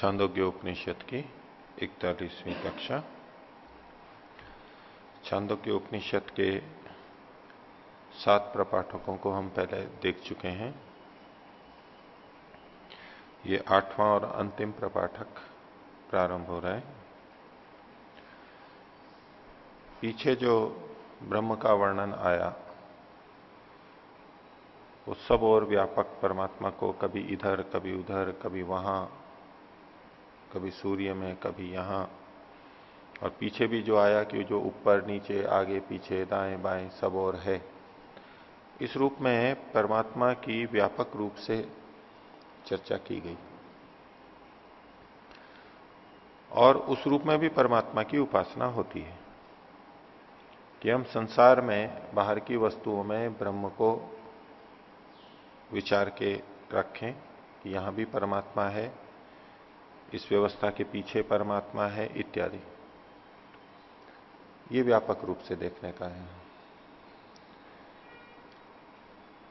छांदोग्य उपनिषद की इकतालीसवीं कक्षा। छांदोग्य उपनिषद के सात प्रपाठकों को हम पहले देख चुके हैं। ये आठवां और अंतिम प्रपाठक प्रारंभ हो रहा है। पीछे जो ब्रह्म का वर्णन आया, वो सब और व्यापक परमात्मा को कभी इधर, कभी उधर, कभी वहाँ कभी सूर्य में, कभी यहाँ। और पीछे भी जो आया कि जो ऊपर, नीचे, आगे, पीछे, दाएँ, बाएँ, सब और है। इस रूप में परमात्मा की व्यापक रूप से चर्चा की गई। और उस रूप में भी परमात्मा की उपासना होती है कि हम संसार में, बाहर की वस्तुओं में ब्रह्म को विचार के रखें कि यहाँ भी परमात्मा है। इस व्यवस्था के पीछे परमात्मा है, इत्यादि। ये व्यापक रूप से देखने का है।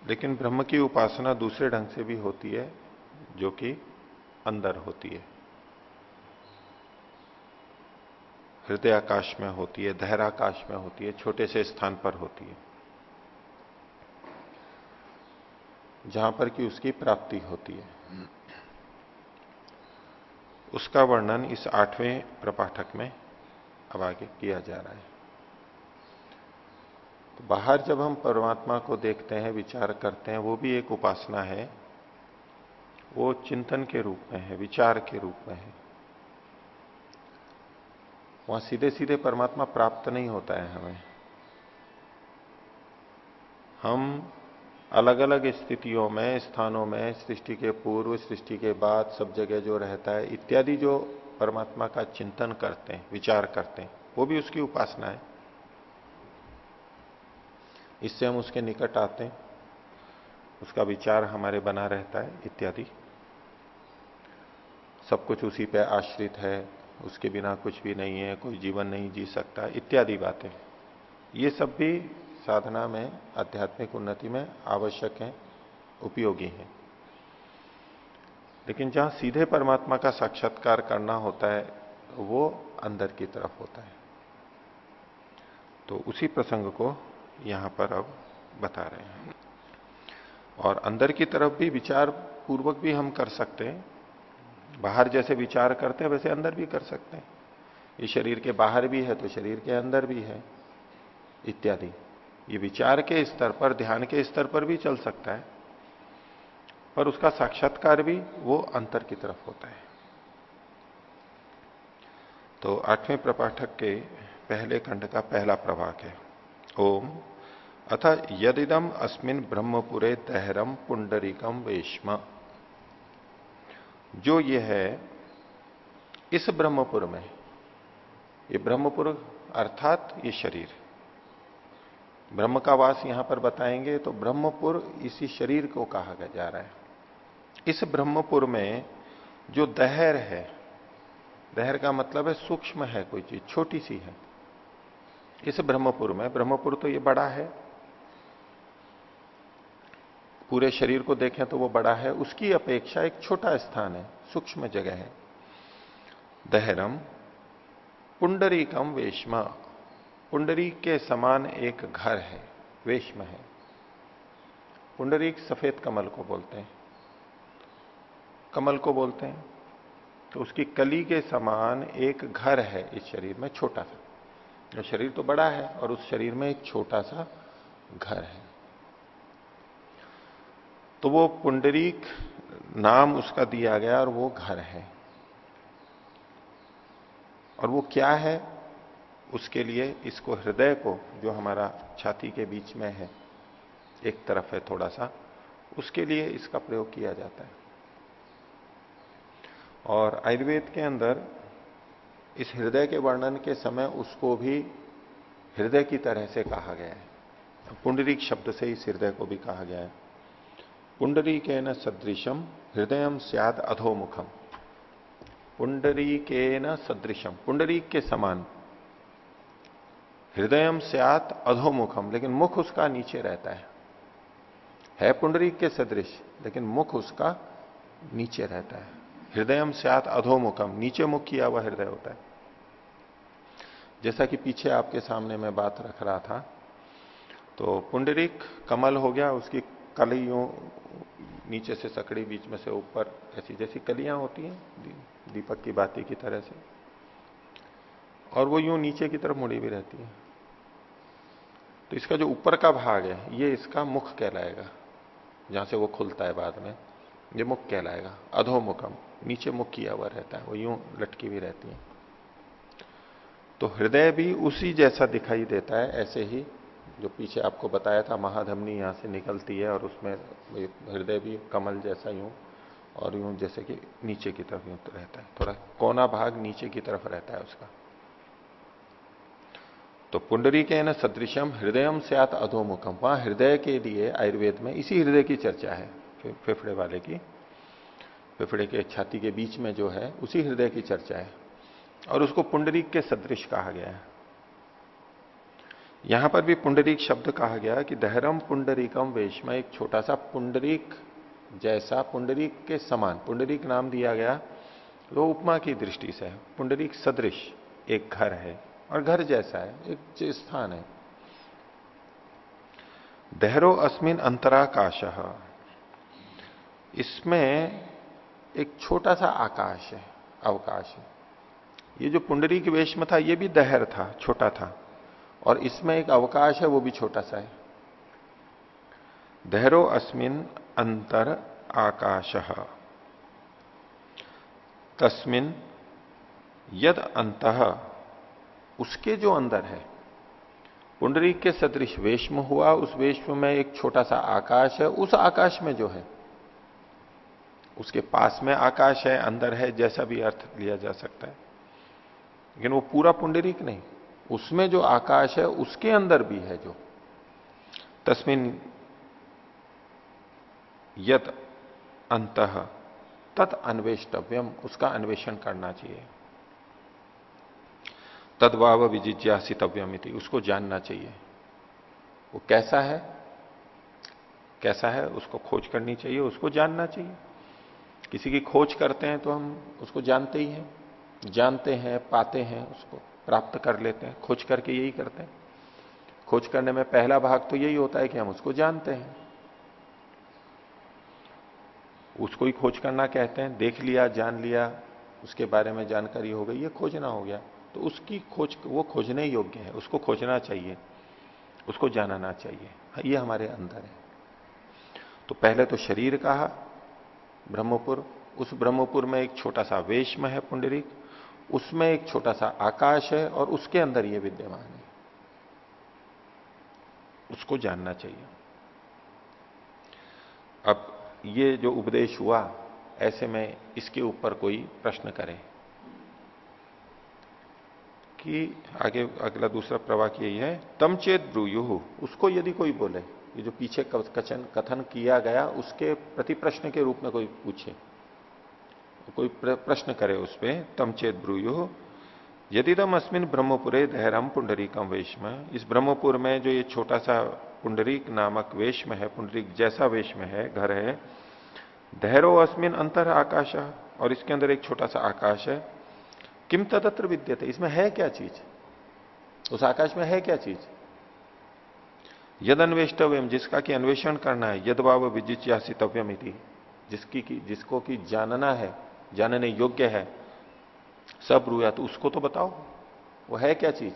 लेकिन ब्रह्म की उपासना दूसरे ढंग से भी होती है, जो कि अंदर होती है। हृदय आकाश में होती है धैराकाश में होती है, छोटे से स्थान पर होती है। जहाँ पर कि उसकी प्राप्ति होती है। उसका वर्णन इस आठवें प्रपाठक में अब आगे किया जा रहा है। तो बाहर जब हम परमात्मा को देखते हैं, विचार करते हैं, वो भी एक उपासना है। वो चिंतन के रूप में है, विचार के रूप में है। वहाँ सीधे सीधे परमात्मा प्राप्त नहीं होता है हमें। हम अलग अलग स्थितियों में, स्थानों में, सृष्टि के पूर्व, सृष्टि के बाद, सब जगह जो रहता है, इत्यादि जो परमात्मा का चिंतन करते हैं, विचार करते हैं, वो भी उसकी उपासना है। इससे हम उसके निकट आते हैं, उसका विचार हमारे बना रहता है, इत्यादि। सब कुछ उसी पे आश्रित है, उसके बिना कुछ भी नहीं है, कोई जीवन नहीं जी सकता, इत्यादि बातें। ये सब भी साधना में, आध्यात्मिक उन्नति में आवश्यक है, उपयोगी है। लेकिन जहाँ सीधे परमात्मा का साक्षात्कार करना होता है, वो अंदर की तरफ़ होता है। तो उसी प्रसंग को यहाँ पर अब बता रहे हैं। और अंदर की तरफ़ भी विचार पूर्वक भी हम कर सकते हैं। बाहर जैसे विचार करते हैं, वैसे अंदर भी कर सकते हैं। ये शरीर के बाहर भी है तो शरीर के अंदर भी है, इत्यादि। ये विचार के स्तर पर, ध्यान के स्तर पर भी चल सकता है। पर उसका साक्षात्कार भी वो अंतर की तरफ़ होता है। तो आठवें प्रपाठक के पहले खंड का पहला प्रभाग है। ओम। अथ यदिदम अस्मिन ब्रह्मपुरे तहरम पुंडरीकम वेश्म। जो ये है, इस ब्रह्मपुर में, ये ब्रह्मपुर अर्थात ये शरीर। ब्रह्म का वास यहाँ पर बताएँगे तो ब्रह्मपुर इसी शरीर को कहा जा रहा है। इस ब्रह्मपुर में जो दहर है, दहर का मतलब है सूक्ष्म है कोई चीज़, छोटी सी है। इस ब्रह्मपुर में, ब्रह्मपुर तो ये बड़ा है। पूरे शरीर को देखें तो वो बड़ा है। उसकी अपेक्षा एक छोटा स्थान है, सूक्ष्म जगह है। दहरम पुंडरीकम वेशमा। पुंडरी के समान एक घर है, वेशम है। पुंडरीक सफ़ेद कमल को बोलते हैं। कमल को बोलते हैं तो उसकी कली के समान एक घर है इस शरीर में, छोटा सा। जो शरीर तो बड़ा है और उस शरीर में एक छोटा सा घर है। तो वो पुंडरीक नाम उसका दिया गया और वो घर है। और वो क्या है? उसके लिए इसको हृदय को, जो हमारा छाती के बीच में है, एक तरफ़ है थोड़ा सा उसके लिए इसका प्रयोग किया जाता है। और आयुर्वेद के अंदर इस हृदय के वर्णन के समय उसको भी हृदय की तरह से कहा गया है। पुंडरीक शब्द से इस हृदय को भी कहा गया है। पुंडरी के न सदृशम हृदय सियाद अधोमुखम पुंडरी के न सदृशम पुंडरीक के समान हृदय सियात अधोमुखम, लेकिन मुख उसका नीचे रहता है। है पुंडरीक के सदृश, लेकिन मुख उसका नीचे रहता है। हृदय सियात अधोमुखम, नीचे मुख किया हुआ हृदय होता है। जैसा कि पीछे आपके सामने मैं बात रख रहा था तो पुंडरीक कमल हो गया, उसकी कलियों नीचे से सकड़ी बीच में से ऊपर, ऐसी जैसी कलियाँ होती हैं, दीपक की बाती की तरह से। और वो यूँ नीचे की तरफ़ मुड़ी भी रहती है। तो इसका जो ऊपर का भाग है, ये इसका मुख कहलाएगा, जहाँ से वो खुलता है बाद में। ये मुख कहलाएगा, अधोमुखम, नीचे मुख किया हुआ रहता है, वो यूँ लटकी भी रहती है। तो हृदय भी उसी जैसा दिखाई देता है, ऐसे ही जो पीछे आपको बताया था, महाधमनी यहाँ से निकलती है और उसमें हृदय भी कमल जैसा यूँ और यूँ जैसे कि नीचे की तरफ़ यूँ रहता है। थोड़ा कोना भाग नीचे की तरफ़ रहता है उसका। तो पुंडरी के न सदृशम हृदयम से आत अधोमुखम वहाँ हृदय के लिए आयुर्वेद में इसी हृदय की चर्चा है फेफड़े वाले की। फेफड़े के छाती के बीच में जो है, उसी हृदय की चर्चा है। और उसको पुंडरीक के सदृश कहा गया है। यहाँ पर भी पुंडरीक शब्द कहा गया कि दहरम पुंडरीकम वेश में एक छोटा सा पुंडरीक जैसा पुंडरीक के समान, पुंडरीक नाम दिया गया, वो उपमा की दृष्टि से, पुंडरीक सदृश एक घर है। और घर जैसा है, एक स्थान है। दहरो अस्मिन अंतराकाश। इसमें एक छोटा सा आकाश है, अवकाश है। ये जो पुंडरी के वेश में था, ये भी दहर था, छोटा था। और इसमें एक अवकाश है, वो भी छोटा सा है। देहरो अस्मिन अंतर आकाश तस्मिन यद अंत उसके जो अंदर है, पुंडरी के सदृश वेश्म हुआ, उस वेश्म में एक छोटा सा आकाश है, उस आकाश में जो है, उसके पास में आकाश है, अंदर है, जैसा भी अर्थ लिया जा सकता है। लेकिन वो पूरा पुंडरीक नहीं, उसमें जो आकाश है, उसके अंदर भी है जो। तस्मिन यत अंत तत् अन्वेष्टव्यम, उसका अन्वेषण करना चाहिए। तदवाव विजिज्ञासितव्यम उसको जानना चाहिए। वो कैसा है? कैसा है? उसको खोज करनी चाहिए, उसको जानना चाहिए। किसी की खोज करते हैं तो हम उसको जानते ही हैं। जानते हैं, पाते हैं, उसको प्राप्त कर लेते हैं। खोज करके यही करते हैं। खोज करने में पहला भाग तो यही होता है कि हम उसको जानते हैं। उसको ही खोज करना कहते हैं। देख लिया, जान लिया, उसके बारे में जानकारी हो गई, ये खोजना हो गया। तो उसकी खोज, वो खोजने योग्य है, उसको खोजना चाहिए, उसको जानना चाहिए। ये हमारे अंदर है। तो पहले तो शरीर कहा ब्रह्मपुर। उस ब्रह्मपुर में एक छोटा सा वेशम है पुंडरीक, उसमें एक छोटा सा आकाश है और उसके अंदर ये विद्यमान है। उसको जानना चाहिए। अब ये जो उपदेश हुआ, ऐसे में इसके ऊपर कोई प्रश्न करे। कि आगे, अगला दूसरा प्रवाक यही है, तम चेत ब्रूयु उसको यदि कोई बोले, ये जो पीछे कथन कथन किया गया, उसके प्रति प्रश्न के रूप में कोई पूछे, कोई प्रश्न करे उस पर तम चेत ब्रूयु यदि तम अस्मिन ब्रह्मपुरे दहरम पुंडरीकम वेश में इस ब्रह्मपुर में जो ये छोटा सा पुंडरीक नामक वेश में है, पुंडरीक जैसा वेश में है, घर है, दहरो अस्मिन अंतर आकाश, और इसके अंदर एक छोटा सा आकाश है किम तदत्र विद्यते? इसमें है क्या चीज़? उस आकाश में है क्या चीज़? यद अन्वेष्टव्यम जिसका कि अन्वेषण करना है यद वाव विजिच्यासितव्यम जिसकी की, जिसको कि जानना है, जानने योग्य है, सब रूया तो उसको तो बताओ। वो है क्या चीज़?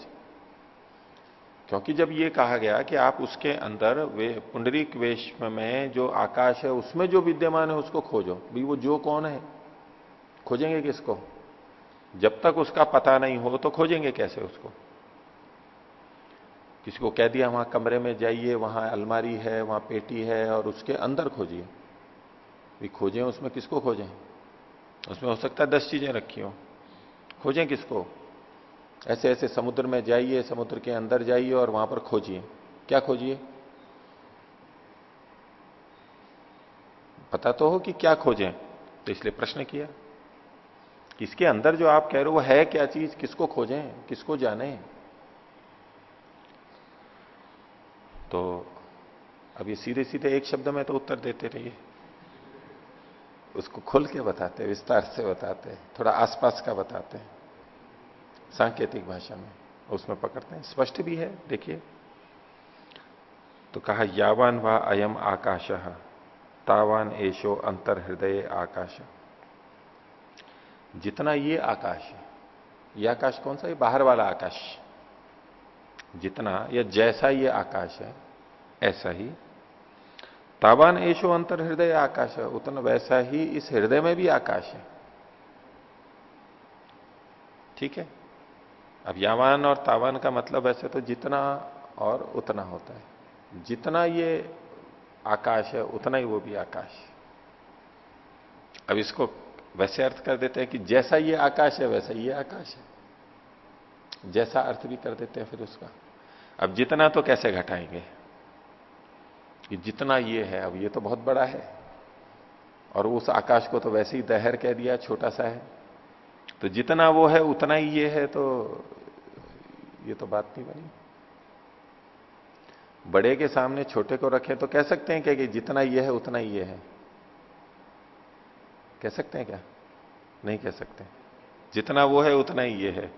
क्योंकि जब ये कहा गया कि आप उसके अंदर वे, पुंडरीक वेश में जो आकाश है, उसमें जो विद्यमान है, उसको खोजो। भी वो जो कौन है? खोजेंगे किसको? जब तक उसका पता नहीं हो तो खोजेंगे कैसे उसको। किसी को कह दिया, वहाँ कमरे में जाइए, वहाँ अलमारी है, वहाँ पेटी है, और उसके अंदर खोजिए। भी खोजें, उसमें किसको खोजें? उसमें हो सकता है दस चीज़ें रखी हो। खोजें किसको? ऐसे ऐसे समुद्र में जाइए, समुद्र के अंदर जाइए और वहाँ पर खोजिए। क्या खोजिए? पता तो हो कि क्या खोजें तो इसलिए प्रश्न किया। किसके अंदर जो आप कह रहे हो वो है क्या चीज़? किसको खोजें? किसको जाने? तो अब ये सीधे सीधे एक शब्द में तो उत्तर देते रहिए। उसको खुल के बताते विस्तार से बताते थोड़ा आसपास का बताते हैं, सांकेतिक भाषा में, उसमें पकड़ते हैं। स्पष्ट भी है, देखिए। तो कहा, यावान व अयम आकाश, तावान एशो अंतर हृदय आकाश। जितना ये आकाश है, ये आकाश कौन सा है? बाहर वाला आकाश। जितना या जैसा ये आकाश है, ऐसा ही। तावान ऐशो अंतर हृदय आकाश है, उतना वैसा ही इस हृदय में भी आकाश है। ठीक है? अब यावान और तावान का मतलब ऐसे तो जितना और उतना होता है। जितना ये आकाश है, उतना ही वो भी आकाश। अब इसको वैसे अर्थ कर देते हैं कि जैसा ये आकाश है, वैसा ये आकाश है। जैसा अर्थ भी कर देते हैं फिर उसका। अब जितना तो कैसे घटाएँगे? कि जितना ये है, अब ये तो बहुत बड़ा है। और उस आकाश को तो वैसे ही दहर कह दिया, छोटा सा है। तो जितना वो है, उतना ही ये है तो ये तो बात नहीं बनी। बड़े के सामने, छोटे को रखें तो कह सकते हैं क्या कि जितना ये है, उतना ही ये है। कह सकते हैं क्या? नहीं कह सकते। जितना वो है, उतना ही ये है।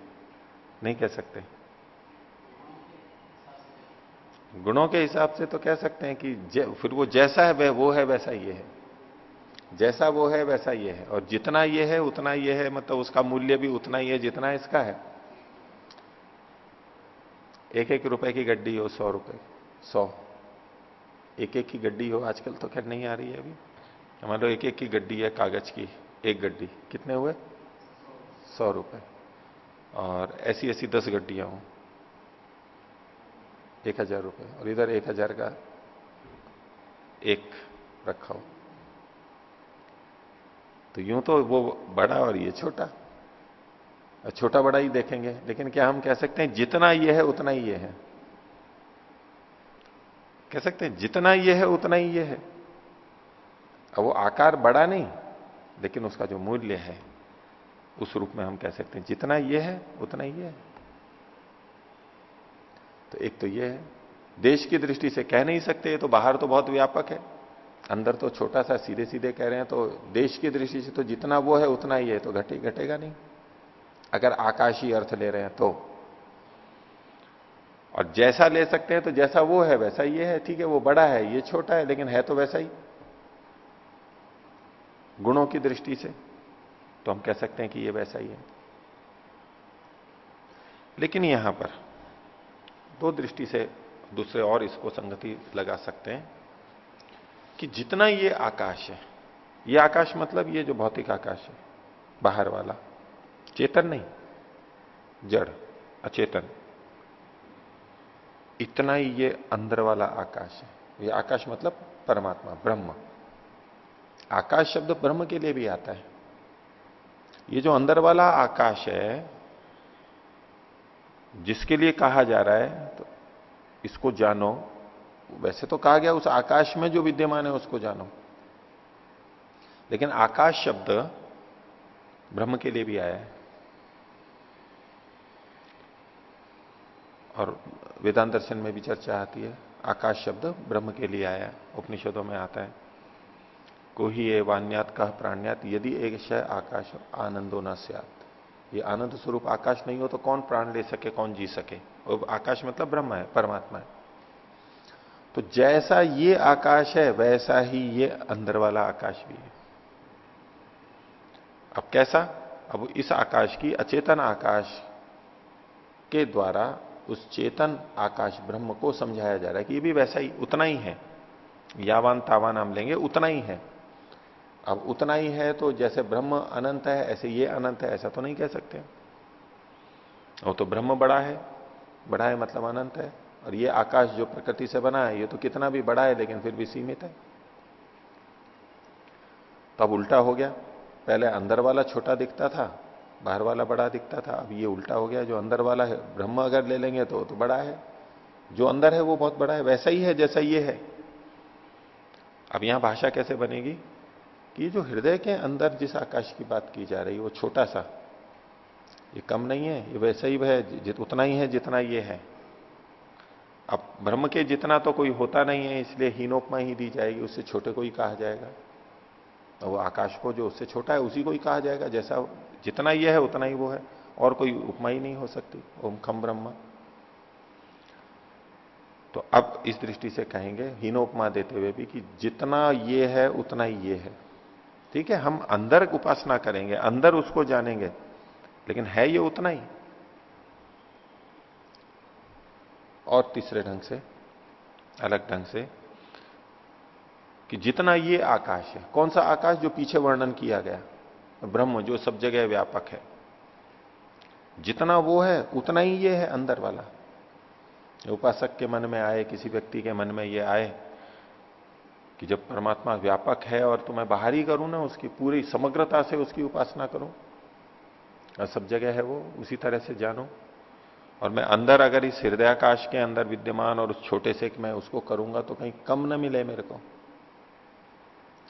नहीं कह सकते। गुणों के हिसाब से तो कह सकते हैं कि फिर वो जैसा है वो है, वैसा ये है। जैसा वो है, वैसा ये है। और जितना ये है, उतना ये है मतलब उसका मूल्य भी उतना ही है जितना इसका है। एक एक रुपए की गड्डी हो, सौ रुपए, सौ। एक एक की गड्डी हो, आजकल तो खैर नहीं आ रही है अभी। मान लो एक एक की गड्डी है, कागज़ की, एक गड्डी। कितने हुए? सौ रुपए। और ऐसी ऐसी दस गड्डियाँ हो। एक हज़ार रुपए। और इधर एक हज़ार का एक रखा हो। तो यूँ तो वो बड़ा और ये छोटा। छोटा बड़ा ही देखेंगे। लेकिन क्या हम कह सकते हैं, जितना ये है, उतना ही ये है। कह सकते हैं, जितना ये है, उतना ही ये है। अब वो आकार बड़ा नहीं, लेकिन उसका जो मूल्य है, उस रूप में हम कह सकते हैं, जितना ये है, उतना ही है। तो एक तो ये है, देश की दृष्टि से कह नहीं सकते तो बाहर तो बहुत व्यापक है। अंदर तो छोटा सा सीधे सीधे कह रहे हैं तो देश की दृष्टि से तो जितना वो है, उतना ही है तो घटे घटेगा नहीं। अगर आकाशीय अर्थ ले रहे हैं तो। और जैसा ले सकते हैं तो जैसा वो है, वैसा ये है, ठीक है, वो बड़ा है, ये छोटा है, लेकिन है तो वैसा ही। गुणों की दृष्टि से तो हम कह सकते हैं कि ये वैसा ही है। लेकिन यहाँ पर दो दृष्टि से दूसरे और इसको संगति लगा सकते हैं कि जितना ये आकाश है, ये आकाश मतलब ये जो भौतिक आकाश है, बाहर वाला, चेतन नहीं, जड़, अचेतन। इतना ही ये अंदर वाला आकाश है। ये आकाश मतलब परमात्मा, ब्रह्म। आकाश शब्द ब्रह्म के लिए भी आता है। ये जो अंदर वाला आकाश है, जिसके लिए कहा जा रहा है तो इसको जानो। वैसे तो कहा गया उस आकाश में जो विद्यमान है, उसको जानो। लेकिन आकाश शब्द ब्रह्म के लिए भी आया है। और वेदांत दर्शन में भी चर्चा आती है। आकाश शब्द ब्रह्म के लिए आया, उपनिषदों में आता है। को ही ये वान्यात कह, प्राण्यात, यदि एक शय आकाश आनंदो न ये आनंद स्वरूप आकाश नहीं हो तो कौन प्राण ले सके, कौन जी सके? और आकाश मतलब ब्रह्म है, परमात्मा है। तो जैसा ये आकाश है, वैसा ही ये अंदर वाला आकाश भी है। अब कैसा? अब इस आकाश की अचेतन आकाश के द्वारा उस चेतन आकाश ब्रह्म को समझाया जा रहा है कि ये भी वैसा ही, उतना ही है। यावान तावान हम लेंगे, उतना ही है। अब उतना ही है तो जैसे ब्रह्म अनंत है, ऐसे ये अनंत है, ऐसा तो नहीं कह सकते। वो तो ब्रह्म बड़ा है बड़ा है मतलब अनंत है, और ये आकाश जो प्रकृति से बना है, ये तो कितना भी बड़ा है, लेकिन फिर भी सीमित है। तब उल्टा हो गया। पहले अंदर वाला छोटा दिखता था, बाहर वाला बड़ा दिखता था, अब ये उल्टा हो गया। जो अंदर वाला है, ब्रह्म अगर ले लेंगे तो तो बड़ा है। जो अंदर है वो बहुत बड़ा है, वैसा ही है जैसा ये है। अब यहाँ भाषा कैसे बनेगी? कि जो हृदय के अंदर जिस आकाश की बात की जा रही है, वो छोटा सा, ये कम नहीं है, ये वैसा ही है जित उतना ही है जितना ये है। अब ब्रह्म के जितना तो कोई होता नहीं है, इसलिए हीनोपमा ही दी जाएगी, उससे छोटे को ही कहा जाएगा। वो आकाश को जो उससे छोटा है, उसी को ही कहा जाएगा, जैसा जितना ये है, उतना ही वो है, और कोई उपमा ही नहीं हो सकती, ओम खम ब्रह्म। तो अब इस दृष्टि से कहेंगे, हीनोपमा देते हुए भी कि जितना ये है, उतना ही ये है। ठीक है, हम अंदर उपासना करेंगे, अंदर उसको जानेंगे, लेकिन है ये उतना ही। और तीसरे ढंग से, अलग ढंग से, कि जितना ये आकाश है, कौन सा आकाश जो पीछे वर्णन किया गया? ब्रह्म, जो सब जगह व्यापक है। जितना वो है, उतना ही ये है अंदर वाला। उपासक के मन में आए, किसी व्यक्ति के मन में ये आए कि जब परमात्मा व्यापक है और तो मैं बाहर ही करूँ ना, उसकी पूरी समग्रता से उसकी उपासना करूँ। और सब जगह है वो, उसी तरह से जानो। और मैं अंदर अगर इस हृदयाकाश के अंदर विद्यमान और उस छोटे से मैं उसको करूँगा तो कहीं कम ना मिले मेरे को।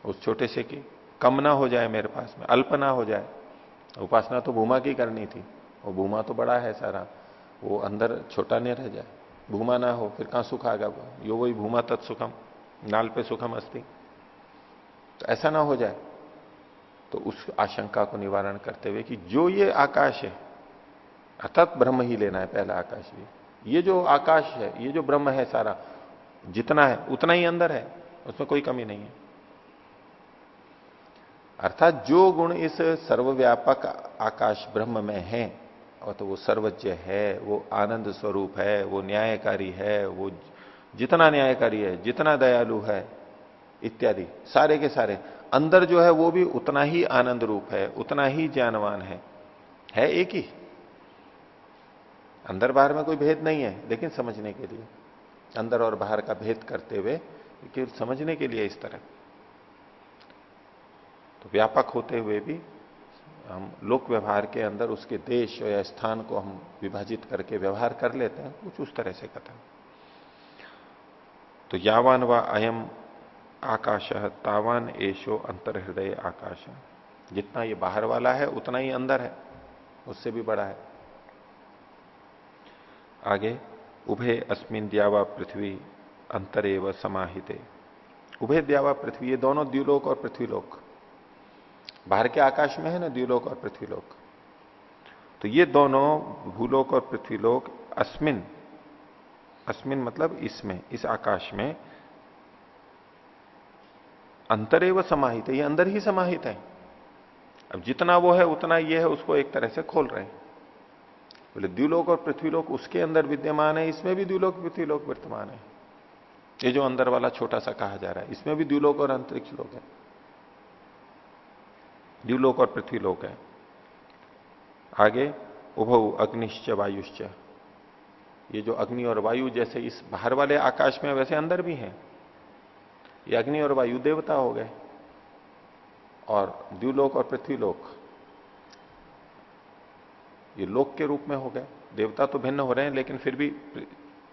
उस छोटे से की कम ना हो जाए मेरे पास में, अल्प ना हो जाए। उपासना तो भूमा की करनी थी। वो भूमा तो बड़ा है सारा। वो अंदर छोटा नहीं रह जाए। भूमा ना हो, फिर कहाँ सुख आगा यो वही भूमा तत्सुखम। नाल पे सुखम अस्थि तो ऐसा ना हो जाए। तो उस आशंका को निवारण करते हुए कि जो ये आकाश है, अर्थात ब्रह्म ही लेना है, पहला आकाश भी। ये जो आकाश है, ये जो ब्रह्म है सारा, जितना है, उतना ही अंदर है, उसमें कोई कमी नहीं है। अर्थात जो गुण इस सर्वव्यापक आकाश ब्रह्म में है, और तो वो सर्वज्ञ है, वो आनंद स्वरूप है, वो न्यायकारी है, वो जितना न्यायकारी है, जितना दयालु है, इत्यादि, सारे के सारे। अंदर जो है, वो भी उतना ही आनंद रूप है, उतना ही ज्ञानवान है। है एक ही। अंदर बाहर में कोई भेद नहीं है, लेकिन समझने के लिए। अंदर और बाहर का भेद करते हुए, केवल समझने के लिए इस तरह। तो व्यापक होते हुए भी हम लोक व्यवहार के अंदर उसके देश या स्थान को हम विभाजित करके व्यवहार कर लेते हैं, कुछ उस तरह से कथन तो यावान व अयम आकाश, तावान एशो अंतर हृदय आकाश। जितना ये बाहर वाला है, उतना ही अंदर है। उससे भी बड़ा है। आगे, उभे अस्मिन द्यावा पृथ्वी अंतरेव समाहिते। उभे द्यावा पृथ्वी, ये दोनों द्व्यूलोक और पृथ्वीलोक। बाहर के आकाश में है ना द्व्यूलोक और पृथ्वीलोक। तो ये दोनों भूलोक और पृथ्वीलोक अस्मिन अस्मिन मतलब इसमें, इस आकाश में अंतरे व समाहित है, ये अंदर ही समाहित है। अब जितना वो है, उतना ये है, उसको एक तरह से खोल रहे हैं। बोले द्व्यूलोक और पृथ्वीलोक उसके अंदर विद्यमान है, इसमें भी द्व्यूलोक पृथ्वीलोक वर्तमान है। ये जो अंदर वाला छोटा सा कहा जा रहा है, इसमें भी द्व्यूलोक और अंतरिक्ष लोक है। द्व्यूलोक और पृथ्वीलोक है। आगे उभव अग्निश्च वायुश्च। ये जो अग्नि और वायु जैसे इस बाहर वाले आकाश में वैसे अंदर भी हैं। ये अग्नि और वायु देवता हो गए और द्व्यूलोक और पृथ्वीलोक। ये लोक के रूप में हो गए। देवता तो भिन्न हो रहे हैं, लेकिन फिर भी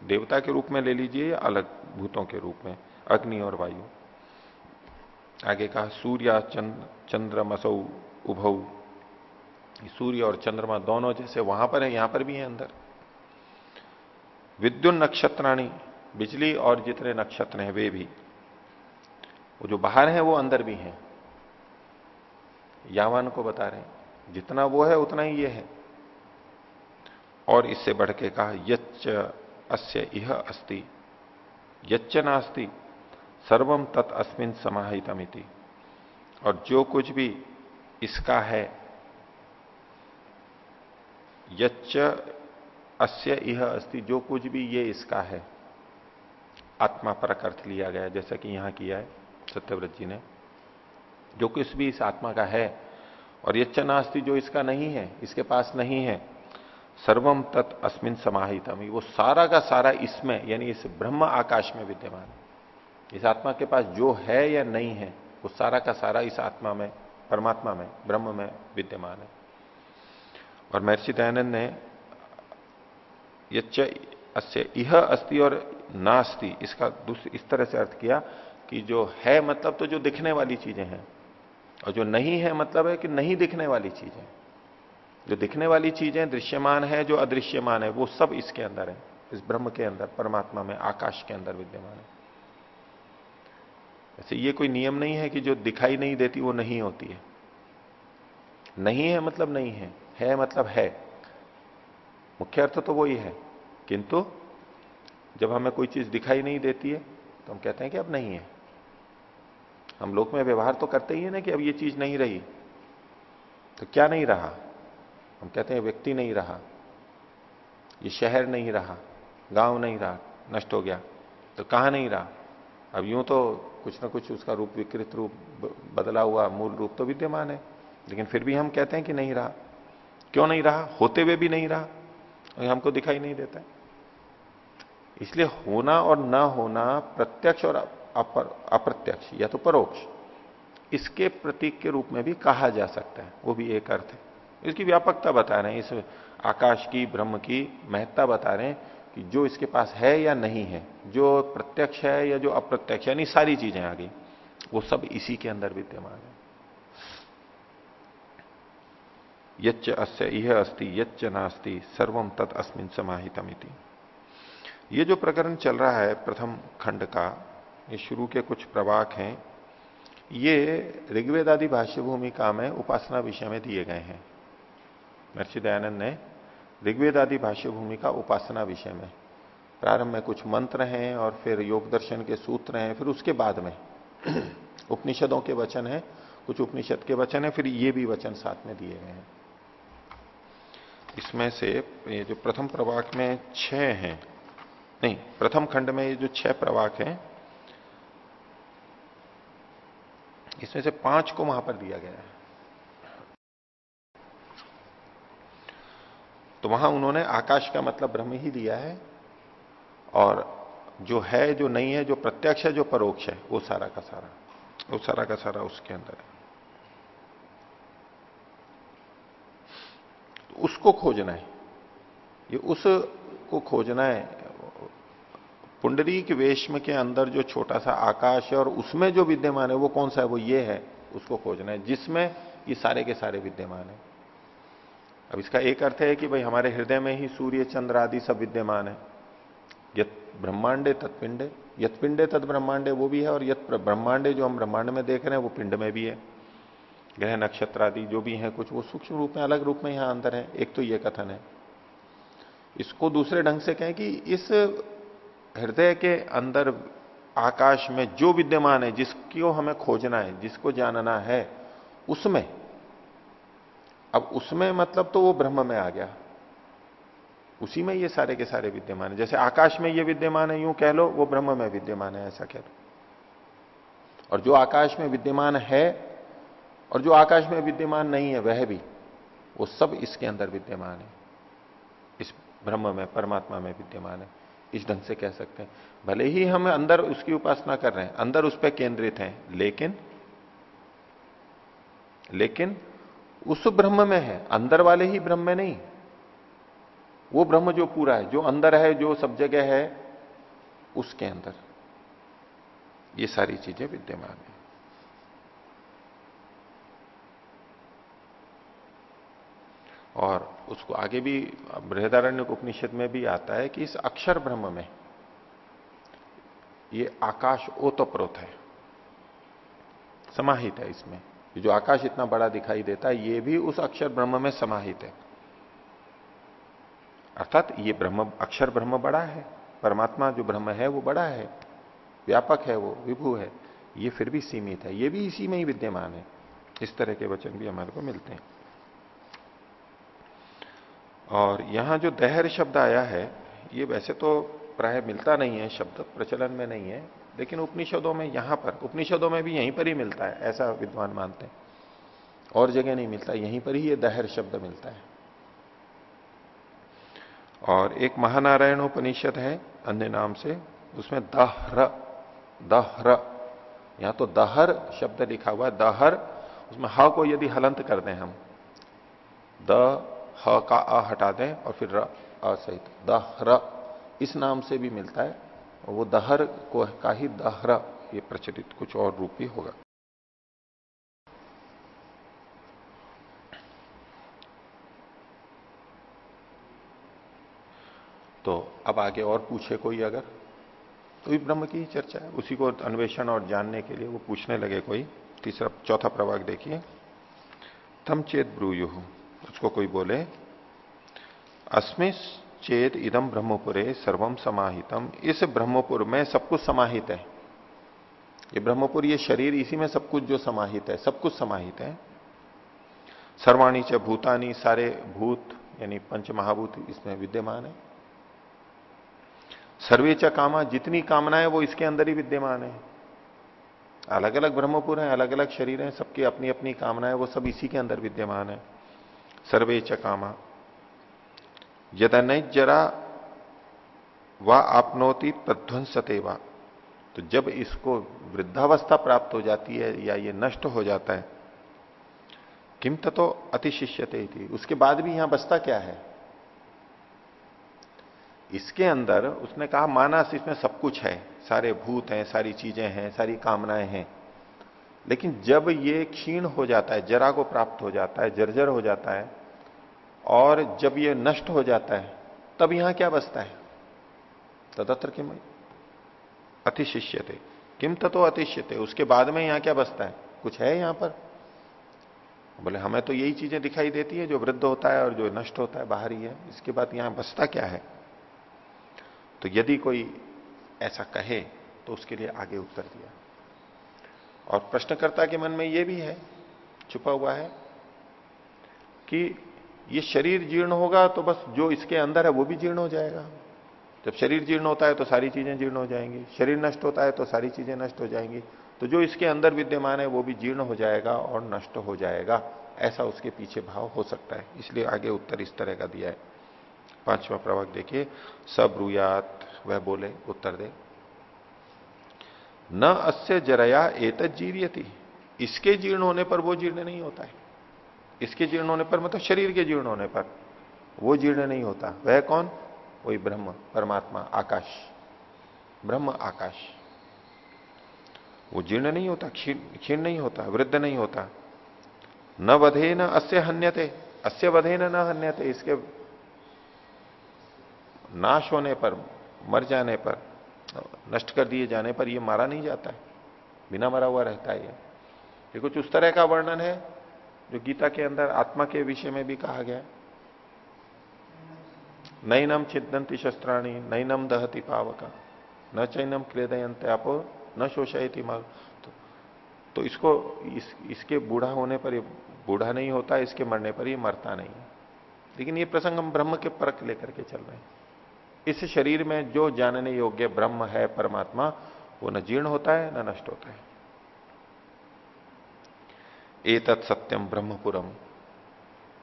देवता के रूप में ले लीजिए या अलग भूतों के रूप में? अग्नि और वायु। आगे कहा, सूर्य चंद्र चंद्रमसौ उभऊ सूर्य और चंद्रमा दोनों जैसे वहाँ पर है, यहाँ पर भी है अंदर। विद्युत नक्षत्राणी, बिजली और जितने नक्षत्र हैं, वे भी। वो जो बाहर हैं, वो अंदर भी हैं। यावान को बता रहे हैं, जितना वो है, उतना ही ये है। और इससे बढ़ के कहा, यच्च अस्य इह अस्ति। यच्च नास्ति सर्वम तत् अस्मिन समाहितमिति। और जो कुछ भी इसका है, यच्च अस्य इह अस्ति, जो कुछ भी ये इसका है। आत्मा पर अर्थ लिया गया जैसा कि यहाँ किया है सत्यव्रत जी ने। जो कुछ भी इस आत्मा का है, और यच्च नास्ति जो इसका नहीं है, इसके पास नहीं है सर्वम तत् अस्मिन समाहितम। वो सारा का सारा इसमें, यानी इस ब्रह्म आकाश में विद्यमान इस आत्मा के पास जो है या नहीं है, वो सारा का सारा इस आत्मा में, परमात्मा में, ब्रह्म में विद्यमान है। और महर्षि दयानंद ने यच्च अस्य यह अस्थि और नास्ति। इसका दूसरी इस तरह से अर्थ किया कि जो है मतलब तो जो दिखने वाली चीज़ें हैं, और जो नहीं है मतलब है कि नहीं दिखने वाली चीज़ें। जो दिखने वाली चीज़ें दृश्यमान है, जो अदृश्यमान है, वो सब इसके अंदर है। इस ब्रह्म के अंदर, परमात्मा में, आकाश के अंदर विद्यमान है। ऐसे ये कोई नियम नहीं है कि जो दिखाई नहीं देती वो नहीं होती है। नहीं है मतलब नहीं है। है मतलब है। मुख्य अर्थ तो वही है। किंतु, जब हमें कोई चीज़ दिखाई नहीं देती है तो हम कहते हैं कि अब नहीं है। हम लोग में व्यवहार तो करते ही है ना कि अब ये चीज़ नहीं रही। तो क्या नहीं रहा? हम कहते हैं व्यक्ति नहीं रहा। ये शहर नहीं रहा, गाँव नहीं रहा, नष्ट हो गया। तो कहाँ नहीं रहा? अब यूँ तो कुछ ना कुछ उसका रूप विकृत रूप बदला हुआ मूल रूप तो विद्यमान है। लेकिन फिर भी हम कहते हैं कि नहीं रहा। क्यों नहीं रहा? होते हुए भी नहीं रहा। हमको दिखाई नहीं देता है। इसलिए होना और ना होना, प्रत्यक्ष और अप्रत्यक्ष, या तो परोक्ष, इसके प्रतीक के रूप में भी कहा जा सकता है। वो भी एक अर्थ है। इसकी व्यापकता बता रहे हैं, इस आकाश की, ब्रह्म की महत्ता बता रहे हैं कि जो इसके पास है या नहीं है, जो प्रत्यक्ष है या जो अप्रत्यक्ष यानी सारी चीज़ें आ गई, वो सब इसी के अंदर विद्यमान है। यच्च अस्य यह अस्ति, यच्च नास्ति सर्वम तत् अस्मिन समाहितमिति। ये जो प्रकरण चल रहा है प्रथम खंड का, ये शुरू के कुछ प्रवाक हैं, ये ऋग्वेद आदि भाष्य भूमिका में उपासना विषय में दिए गए हैं। महर्षि दयानंद ने ऋग्वेद आदि भाष्य भूमिका उपासना विषय में प्रारंभ में कुछ मंत्र हैं और फिर योग दर्शन के सूत्र हैं, फिर उसके बाद में उपनिषदों के वचन हैं, कुछ उपनिषद के वचन है, फिर ये भी वचन साथ में दिए गए हैं। इसमें से ये जो प्रथम प्रवाक में छह हैं, नहीं, प्रथम खंड में ये जो छह प्रवाक हैं, इसमें से पाँच को वहाँ पर दिया गया है। तो वहाँ उन्होंने आकाश का मतलब ब्रह्म ही दिया है, और जो है, जो नहीं है, जो प्रत्यक्ष है, जो परोक्ष है, वो सारा का सारा, वो सारा का सारा उसके अंदर है। तो उसको खोजना है। ये उस को खोजना है। पुंडरी के वेशम के अंदर जो छोटा सा आकाश है और उसमें जो विद्यमान है, वो कौन सा है? वो ये है, उसको खोजना है, जिसमें ये सारे के सारे विद्यमान है। अब इसका एक अर्थ है कि भाई हमारे हृदय में ही सूर्य, चंद्र आदि सब विद्यमान है। यत ब्रह्मांडे तत्पिंडे यत पिंडे तत् ब्रह्मांडे वो भी है और यत ब्रह्मांडे जो हम ब्रह्मांड में देख रहे हैं, वो पिंड में भी है। ग्रह नक्षत्र आदि जो भी है कुछ, वो सूक्ष्म रूप में, अलग रूप में यहाँ अंदर है। एक तो ये कथन है। इसको दूसरे ढंग से कहें कि इस हृदय के अंदर, आकाश में जो विद्यमान है, जिसको हमें खोजना है, जिसको जानना है, उसमें, अब उसमें मतलब तो वो ब्रह्म में आ गया। उसी में ये सारे के सारे विद्यमान है। जैसे आकाश में ये विद्यमान है, यूँ कह लो, वो ब्रह्म में विद्यमान है, ऐसा कह लो। और जो आकाश में विद्यमान है और जो आकाश में विद्यमान नहीं है, वह भी, वो सब इसके अंदर विद्यमान है। इस ब्रह्म में, परमात्मा में विद्यमान है। इस ढंग से कह सकते हैं। भले ही हम अंदर उसकी उपासना कर रहे हैं, अंदर उस पर केंद्रित हैं, लेकिन लेकिन उस ब्रह्म में है, अंदर वाले ही ब्रह्म में नहीं। वो ब्रह्म जो पूरा है, जो अंदर है, जो सब जगह है, उसके अंदर। ये सारी चीज़ें विद्यमान है। और उसको आगे भी, बृहदारण्य उपनिषद में भी आता है कि इस अक्षर ब्रह्म में ये आकाश ओतप्रोत है, समाहित है इसमें। जो आकाश इतना बड़ा दिखाई देता है, ये भी उस अक्षर ब्रह्म में समाहित है। अर्थात ये ब्रह्म, अक्षर ब्रह्म बड़ा है, परमात्मा जो ब्रह्म है वो बड़ा है, व्यापक है वो, विभु है, ये फिर भी सीमित है, ये भी इसी में ही विद्यमान है। इस तरह के वचन भी हमारे को मिलते हैं। और यहाँ जो दहर शब्द आया है, ये वैसे तो प्राय मिलता नहीं है, शब्द प्रचलन में नहीं है, लेकिन उपनिषदों में यहाँ पर, उपनिषदों में भी यहीं पर ही मिलता है, ऐसा विद्वान मानते हैं। और जगह नहीं मिलता, यहीं पर ही ये दहर शब्द मिलता है। और एक महानारायण उपनिषद है, अन्य नाम से, उसमें दहर दहर, यहाँ तो दहर शब्द लिखा हुआ है, दहर, उसमें ह को यदि हलंत कर दें हम, द ह का अ हटा दें और फिर र अ सहित। दहर, इस नाम से भी मिलता है। वो दहर को का ही दहर, ये प्रचलित कुछ और रूप भी होगा। तो अब आगे और पूछे कोई अगर? तो भी ब्रह्म की ही चर्चा है। उसी को अन्वेषण और जानने के लिए वो पूछने लगे कोई। तीसरा, चौथा प्रभाग देखिए। तम चेत ब्रूयु। उसको कोई बोले अस्मिस चेत इदम ब्रह्मपुरे सर्वम समाहितम। इस ब्रह्मपुर में सब कुछ समाहित है। ये ब्रह्मपुर, ये शरीर, इसी में सब कुछ जो समाहित है, सब कुछ समाहित है। सर्वाणी च भूतानी, सारे भूत, यानी पंच महाभूत इसमें विद्यमान है। सर्वे च कामा, जितनी कामना है वो इसके अंदर ही विद्यमान है। अलग अलग ब्रह्मपुर हैं अलग अलग शरीर हैं, सबकी अपनी अपनी कामनाएँ वो सब इसी के अंदर विद्यमान है। सर्वे च कामा। यदा नहीं जरा व आपनोति प्रध्वंसते वा। तो जब इसको वृद्धावस्था प्राप्त हो जाती है या ये नष्ट हो जाता है किम तो अतिशिष्यते थी उसके बाद भी यहाँ बसता क्या है? इसके अंदर उसने कहा, मानस इसमें सब कुछ है। सारे भूत हैं, सारी चीज़ें हैं, सारी कामनाएँ हैं। लेकिन जब ये क्षीण हो जाता है, जरा को प्राप्त हो जाता है, जर्जर हो जाता है, और जब ये नष्ट हो जाता है, तब यहाँ क्या बसता है? तदत्र किम अतिशिष्य थे किम तो अतिष्य थे उसके बाद में यहाँ क्या बसता है? कुछ है यहाँ पर? बोले, हमें तो यही चीज़ें दिखाई देती है, जो वृद्ध होता है और जो नष्ट होता है, बाहरी है। इसके बाद यहाँ बसता क्या है? तो यदि कोई ऐसा कहे तो उसके लिए आगे उत्तर दिया। और प्रश्नकर्ता के मन में यह भी है, छुपा हुआ है, कि ये शरीर जीर्ण होगा तो बस जो इसके अंदर है वो भी जीर्ण हो जाएगा। जब शरीर जीर्ण होता है तो सारी चीज़ें जीर्ण हो जाएँगी, शरीर नष्ट होता है तो सारी चीज़ें नष्ट हो जाएँगी तो जो इसके अंदर विद्यमान है वो भी जीर्ण हो जाएगा और नष्ट हो जाएगा। ऐसा उसके पीछे भाव हो सकता है, इसलिए आगे उत्तर इस तरह का दिया है। पांचवा प्रवक देखिए, सब रुयात, वह बोले, उत्तर दे। न अस्य जरया एत जीवियती। इसके जीर्ण होने पर वो जीर्ण नहीं होता है। इसके जीर्ण होने पर मतलब शरीर के जीर्ण होने पर वो जीर्ण नहीं होता। वह कौन? वही ब्रह्म, परमात्मा, आकाश। ब्रह्म, आकाश। वो जीर्ण नहीं होता, क्षीण नहीं होता, वृद्ध नहीं होता। न वधे न अस्य हन्यते। अस्य वधे न हन्यते। इसके नाश होने पर, मर जाने पर नष्ट कर दिए जाने पर ये मारा नहीं जाता है। बिना मरा हुआ रहता है ये। कुछ उस तरह का वर्णन है जो गीता के अंदर आत्मा के विषय में भी कहा गया नैनम छिदंती शस्त्राणी नैनम दहती पावका न चैनम क्लेदयंत आपो न शोषयती मग तो, तो इसको इस, इसके बूढ़ा होने पर बूढ़ा नहीं होता इसके मरने पर ये मरता नहीं लेकिन ये प्रसंग हम ब्रह्म के परक लेकर के चल रहे हैं। इस शरीर में जो जानने योग्य ब्रह्म है, परमात्मा, वो न जीर्ण होता है, न नष्ट होता है। एतत् सत्यम ब्रह्मपुरम।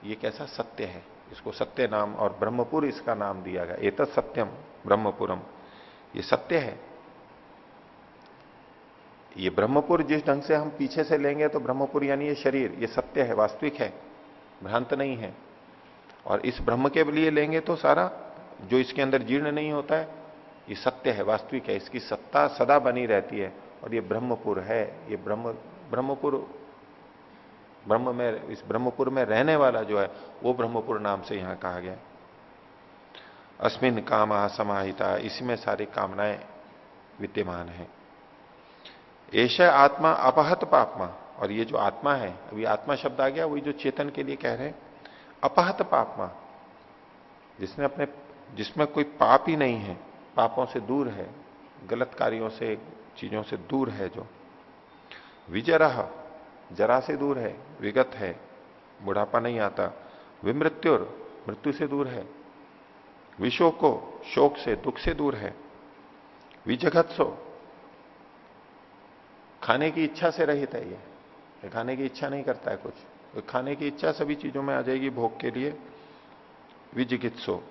ये कैसा सत्य है? इसको सत्य नाम और ब्रह्मपुर इसका नाम दिया गया। एतत् सत्यम ब्रह्मपुरम। ये सत्य है। ये ब्रह्मपुर जिस ढंग से हम पीछे से लेंगे तो ब्रह्मपुर यानी ये शरीर, ये सत्य है, वास्तविक है, भ्रांत नहीं है। और इस ब्रह्म के लिए लेंगे तो सारा जो इसके अंदर जीर्ण नहीं होता है, ये सत्य है, वास्तविक है। इसकी सत्ता सदा बनी रहती है और ये ब्रह्मपुर है। ये ब्रह्म, ब्रह्मपुर, ब्रह्म में, इस ब्रह्मपुर में रहने वाला जो है, वो ब्रह्मपुर नाम से यहाँ कहा गया। अस्मिन काम समाहिता इसमें सारी कामनाएँ विद्यमान है। ऐसा आत्मा अपहत पापमा, और ये जो आत्मा है, अभी आत्मा शब्द आ गया, वही जो चेतन के लिए कह रहे हैं। अपहत पापमा, जिसने अपने जिसमें कोई पाप ही नहीं है, पापों से दूर है गलत कार्यों से, चीज़ों से दूर है जो। विजरह, जरा से दूर है, विगत है, बुढ़ापा नहीं आता। विमृत्युर मृत्यु से दूर है। विशोको शोक से, दुख से दूर है। विजगत सो, खाने की इच्छा से रहित है ये। खाने की इच्छा नहीं करता है कुछ। खाने की इच्छा सभी चीज़ों में आ जाएगी भोग के लिए। विजिगित्सो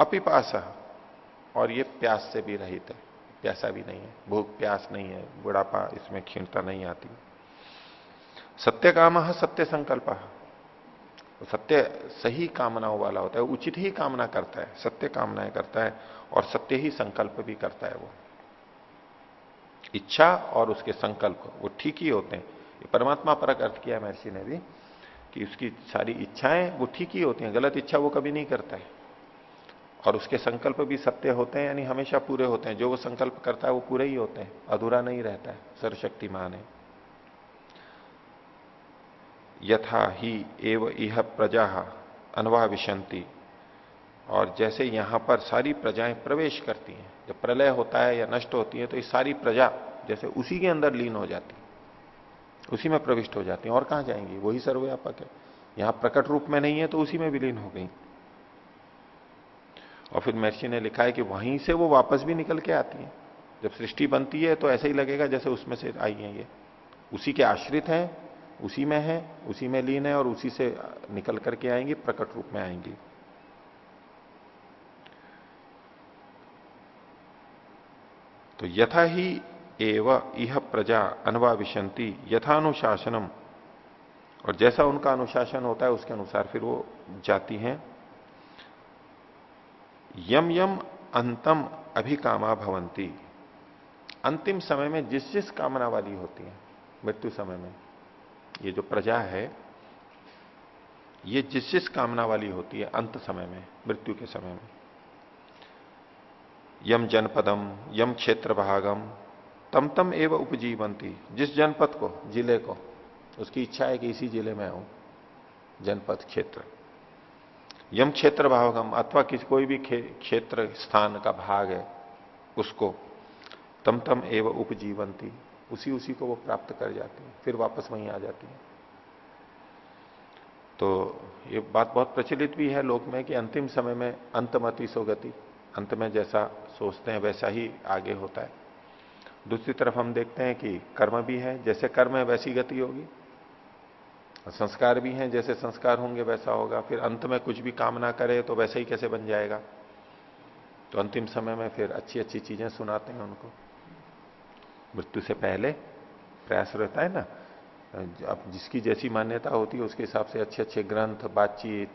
अपिपास और ये प्यास से भी रहित है। प्यासा भी नहीं है। भूख प्यास नहीं है। बुढ़ापा इसमें क्षीणता नहीं आती। सत्य काम सत्य संकल्प। सत्य सही कामनाओं वाला होता है। उचित ही कामना करता है। सत्य कामनाएँ करता है और सत्य ही संकल्प भी करता है वो। इच्छा और उसके संकल्प, वो ठीक ही होते हैं। ये परमात्मा पर अर्थ किया महर्षि ने भी कि उसकी सारी इच्छाएँ वो ठीक ही होती हैं। गलत इच्छा वो कभी नहीं करता है। और उसके संकल्प भी सत्य होते हैं, यानी हमेशा पूरे होते हैं। जो वो संकल्प करता है, वो पूरे ही होते हैं। अधूरा नहीं रहता है, सर्वशक्तिमान है। यथा ही एव इह प्रजा अनवा विशंति और जैसे यहाँ पर सारी प्रजाएँ प्रवेश करती हैं, जब प्रलय होता है या नष्ट होती है तो ये सारी प्रजा जैसे उसी के अंदर लीन हो जाती उसी में प्रविष्ट हो जाती है। और कहाँ जाएँगी? वही सर्वव्यापक है। यहाँ प्रकट रूप में नहीं है तो उसी में विलीन हो गई। और फिर महर्षि ने लिखा है कि वहीं से वो वापस भी निकल के आती है। जब सृष्टि बनती है तो ऐसा ही लगेगा जैसे उसमें से आई है ये। उसी के आश्रित हैं, उसी में है, उसी में लीन है और उसी से निकल करके आएँगी, प्रकट रूप में आएँगी। तो यथा ही एव इह प्रजा अनवाविशंति यथानुशासनम। और जैसा उनका अनुशासन होता है, उसके अनुसार फिर वो जाती हैं। यम यम अंतम अभिकामा भवंती। अंतिम समय में जिस जिस कामना वाली होती है, मृत्यु समय में, ये जो प्रजा है, ये जिस जिस कामना वाली होती है अंत समय में, मृत्यु के समय में। यम जनपदम, यम क्षेत्र भागम, तम तम एवं उपजीवंती। जिस जनपद को, ज़िले को, उसकी इच्छा है कि इसी ज़िले में आऊँ, जनपद, क्षेत्र। यम क्षेत्र भागम, अथवा किसी, कोई भी क्षेत्र, स्थान का भाग है, उसको तम तम एवं उपजीवंती उसी उसी को वो प्राप्त कर जाती है, फिर वापस वहीं आ जाती है। तो ये बात बहुत प्रचलित भी है लोक में कि अंतिम समय में अंतमति सोगति अंत में जैसा सोचते हैं वैसा ही आगे होता है। दूसरी तरफ़ हम देखते हैं कि कर्म भी है, जैसे कर्म है, वैसी गति होगी। संस्कार भी हैं, जैसे संस्कार होंगे वैसा होगा। फिर अंत में कुछ भी काम ना करे तो वैसे ही कैसे बन जाएगा? तो अंतिम समय में फिर अच्छी अच्छी चीज़ें सुनाते हैं उनको। मृत्यु से पहले प्रयास रहता है ना? अब जिसकी जैसी मान्यता होती है, उसके हिसाब से अच्छे अच्छे ग्रंथ, बातचीत,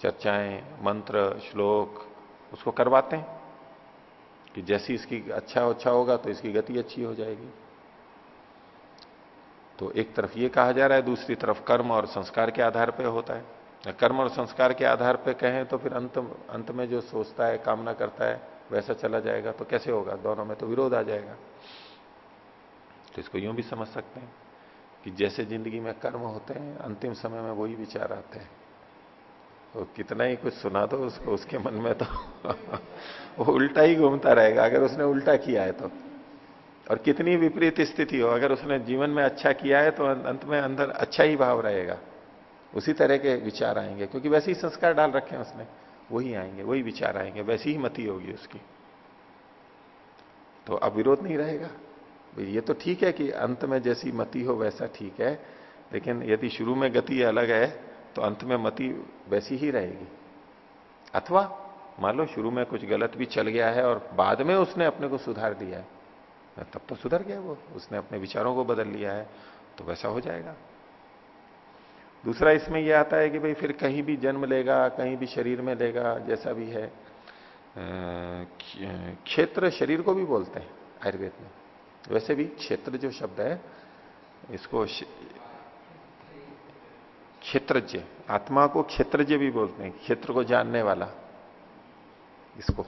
चर्चाएँ, मंत्र, श्लोक, उसको करवाते हैं। कि जैसी इसकी अच्छा अच्छा होगा तो इसकी गति अच्छी हो जाएगी। तो एक तरफ़ ये कहा जा रहा है, दूसरी तरफ़ कर्म और संस्कार के आधार पर होता है। कर्म और संस्कार के आधार पर कहें तो फिर अंत अंत में जो सोचता है, कामना करता है, वैसा चला जाएगा। तो कैसे होगा? दोनों में तो विरोध आ जाएगा। तो इसको यूँ भी समझ सकते हैं कि जैसे ज़िंदगी में कर्म होते हैं, अंतिम समय में वही विचार आते हैं। तो कितना ही कुछ सुना दो उसको, उसके मन में तो वो उल्टा ही घूमता रहेगा। अगर उसने उल्टा किया है तो। और कितनी विपरीत स्थिति हो। अगर उसने जीवन में अच्छा किया है तो अंत में अंदर अच्छा ही भाव रहेगा। उसी तरह के विचार आएँगे, क्योंकि वैसे ही संस्कार डाल रखे हैं उसने। वही आएँगे, वही विचार आएँगे, वैसी ही मति होगी उसकी। तो अब विरोध नहीं रहेगा। ये तो ठीक है कि अंत में जैसी मति हो, वैसा ठीक है, लेकिन यदि शुरू में गति अलग है तो अंत में मति वैसी ही रहेगी। अथवा, मान लो शुरू में कुछ गलत भी चल गया है और बाद में उसने अपने को सुधार दिया है तब तो सुधर गया वो। उसने अपने विचारों को बदल लिया है तो वैसा हो जाएगा। दूसरा इसमें यह आता है कि भाई फिर कहीं भी जन्म लेगा, कहीं भी शरीर में लेगा, जैसा भी है क्षेत्र शरीर को भी बोलते हैं आयुर्वेद में। वैसे भी क्षेत्र जो शब्द है, इसको क्षेत्रज्ञ, आत्मा को क्षेत्रज्ञ भी बोलते हैं, क्षेत्र को जानने वाला, इसको।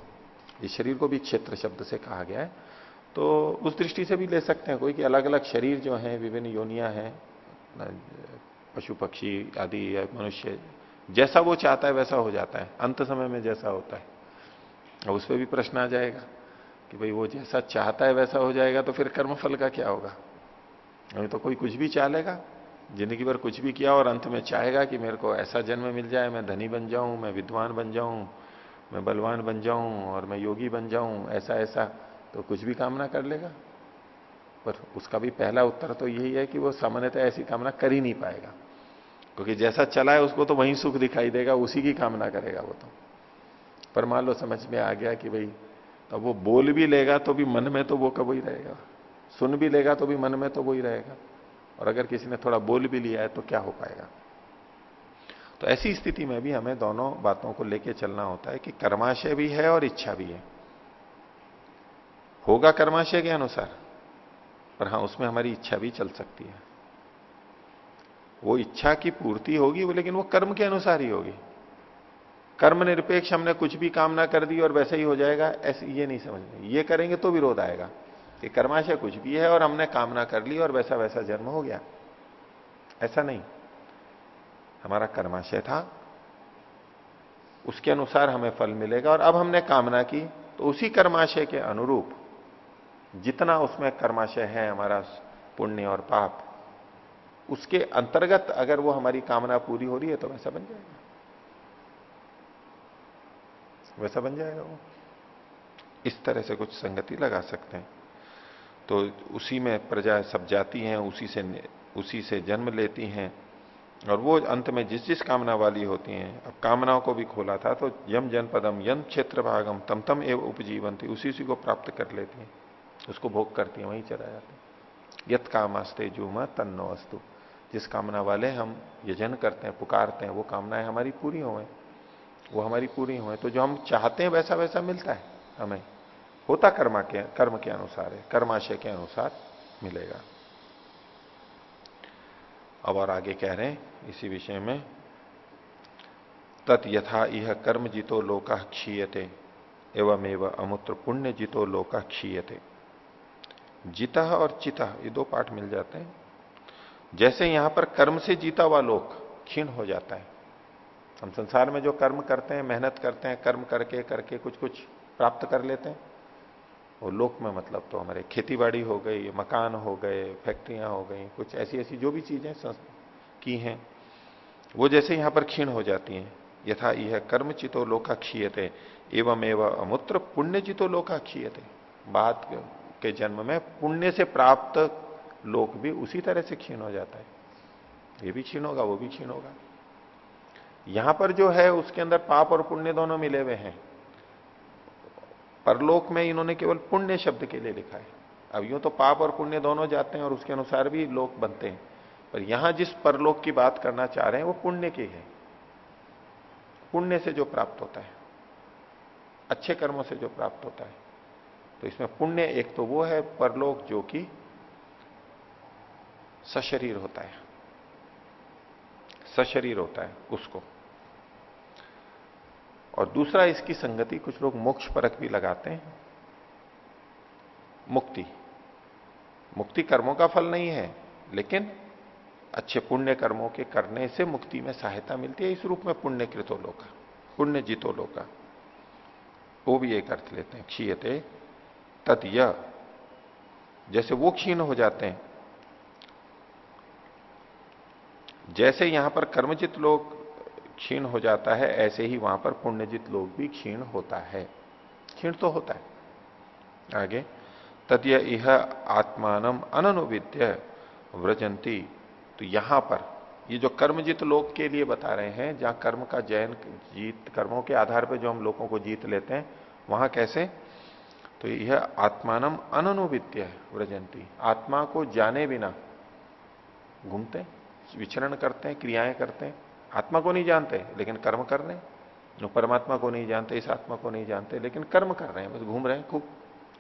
इस शरीर को भी क्षेत्र शब्द से कहा गया है। तो उस दृष्टि से भी ले सकते हैं कोई कि अलग अलग शरीर जो है, विभिन्न योनिया हैं पशु, पक्षी आदि, या मनुष्य, जैसा वो चाहता है वैसा हो जाता है, अंत समय में जैसा होता है। और उस पर भी प्रश्न आ जाएगा कि भाई वो जैसा चाहता है वैसा हो जाएगा तो फिर कर्मफल का क्या होगा? अभी तो कोई कुछ भी चाह लेगा ज़िंदगी भर कुछ भी किया और अंत में चाहेगा कि मेरे को ऐसा जन्म मिल जाए, मैं धनी बन जाऊँ, मैं विद्वान बन जाऊँ, मैं बलवान बन जाऊँ और मैं योगी बन जाऊँ ऐसा ऐसा तो कुछ भी कामना कर लेगा। पर उसका भी पहला उत्तर तो यही है कि वो सामान्यतः ऐसी कामना कर ही नहीं पाएगा। क्योंकि जैसा चला है उसको तो वही सुख दिखाई देगा, उसी की कामना करेगा वो तो। पर मान लो समझ में आ गया कि भाई तो वो बोल भी लेगा तो भी मन में तो वो कब ही रहेगा। सुन भी लेगा तो भी मन में तो वो ही रहेगा। और अगर किसी ने थोड़ा बोल भी लिया है तो क्या हो पाएगा? तो ऐसी स्थिति में भी हमें दोनों बातों को लेके चलना होता है कि कर्माशय भी है और इच्छा भी है। होगा कर्माशय के अनुसार, पर हाँ, उसमें हमारी इच्छा भी चल सकती है। वो इच्छा की पूर्ति होगी, वो लेकिन वो कर्म के अनुसार ही होगी। कर्म निरपेक्ष, हमने कुछ भी कामना कर दी और वैसे ही हो जाएगा, ऐसे ये नहीं समझ ये करेंगे तो विरोध आएगा कि कर्माशय कुछ भी है और हमने कामना कर ली और वैसा वैसा जन्म हो गया। ऐसा नहीं। हमारा कर्माशय था, उसके अनुसार हमें फल मिलेगा और अब हमने कामना की तो उसी कर्माशय के अनुरूप जितना उसमें कर्माशय है, हमारा पुण्य और पाप, उसके अंतर्गत अगर वो हमारी कामना पूरी हो रही है तो वैसा बन जाएगा। वैसा बन जाएगा वो। इस तरह से कुछ संगति लगा सकते हैं। तो उसी में प्रजा सब जाती हैं, उसी से उसी से जन्म लेती हैं, और वो अंत में जिस जिस कामना वाली होती हैं, अब कामनाओं को भी खोला था तो यम जनपदम, यम क्षेत्र भागम, तम तम एवं उपजीवन थी उसी उसी को प्राप्त कर लेती हैं। उसको भोग करती हैं, वहीं चला जाते हैं। यत कामास्ते जुमा तन्नो अस्तु। जिस कामना वाले हम यजन करते हैं, पुकारते हैं, वो कामनाएँ हमारी पूरी हो, वो हमारी पूरी हो। तो जो हम चाहते हैं वैसा वैसा मिलता है हमें। होता कर्मा के, कर्म के अनुसार है, कर्माशय के अनुसार मिलेगा। अब और आगे कह रहे हैं, इसी विषय में, तत् यथा यह कर्म जितो लोका क्षीयते एवं एवं अमुत्र पुण्य जितो लोका क्षीयते। जीता और चिता, ये दो पाठ मिल जाते हैं। जैसे यहाँ पर कर्म से जीता हुआ लोक क्षीण हो जाता है। हम संसार में जो कर्म करते हैं, मेहनत करते हैं, कर्म करके करके कुछ कुछ प्राप्त कर लेते हैं। वो लोक में मतलब तो हमारे खेतीबाड़ी हो गई, मकान हो गए, फैक्ट्रियाँ हो गई, कुछ ऐसी ऐसी जो भी चीज़ें की हैं, वो जैसे यहाँ पर क्षीण हो जाती हैं। यथा यह कर्म चितो लोका क्षीयते एवं एवं अमुत्र पुण्य चितो लोका क्षीयते बात के जन्म में पुण्य से प्राप्त लोक भी उसी तरह से क्षीण हो जाता है। ये भी क्षीण होगा, वो भी क्षीण होगा। यहाँ पर जो है, उसके अंदर पाप और पुण्य दोनों मिले हुए हैं। परलोक में इन्होंने केवल पुण्य शब्द के लिए लिखा है। अब यूँ तो पाप और पुण्य दोनों जाते हैं और उसके अनुसार भी लोक बनते हैं। पर यहाँ जिस परलोक की बात करना चाह रहे हैं, वो पुण्य की है। पुण्य से जो प्राप्त होता है, अच्छे कर्मों से जो प्राप्त होता है। तो इसमें पुण्य एक तो वो है, परलोक जो कि सशरीर होता है। सशरीर होता है उसको। और दूसरा, इसकी संगति कुछ लोग मोक्ष परक भी लगाते हैं। मुक्ति। मुक्ति कर्मों का फल नहीं है, लेकिन अच्छे पुण्य कर्मों के करने से मुक्ति में सहायता मिलती है। इस रूप में पुण्य कृतो लोका पुण्य जीतो लोका वो भी एक अर्थ लेते हैं, क्षीयते तत् जैसे वो क्षीण हो जाते हैं। जैसे यहाँ पर कर्मजित लोग क्षीण हो जाता है, ऐसे ही वहाँ पर पुण्यजित लोग भी क्षीण होता है। क्षीण तो होता है। आगे, तद्य यह आत्मान अनुविद्य व्रजंती तो यहाँ पर, ये जो कर्मजित लोग के लिए बता रहे हैं, जहाँ कर्म का जयन जीत, कर्मों के आधार पर जो हम लोगों को जीत लेते हैं, वहाँ कैसे? तो यह आत्मानम अनुविद्य व्रजंती। आत्मा को जाने बिना घूमते, विचरण करते हैं क्रियाएँ करते। हैं आत्मा को नहीं जानते, लेकिन कर्म कर रहे हैं। जो परमात्मा को नहीं जानते, इस आत्मा को नहीं जानते, लेकिन कर्म कर रहे हैं, बस घूम रहे हैं खूब।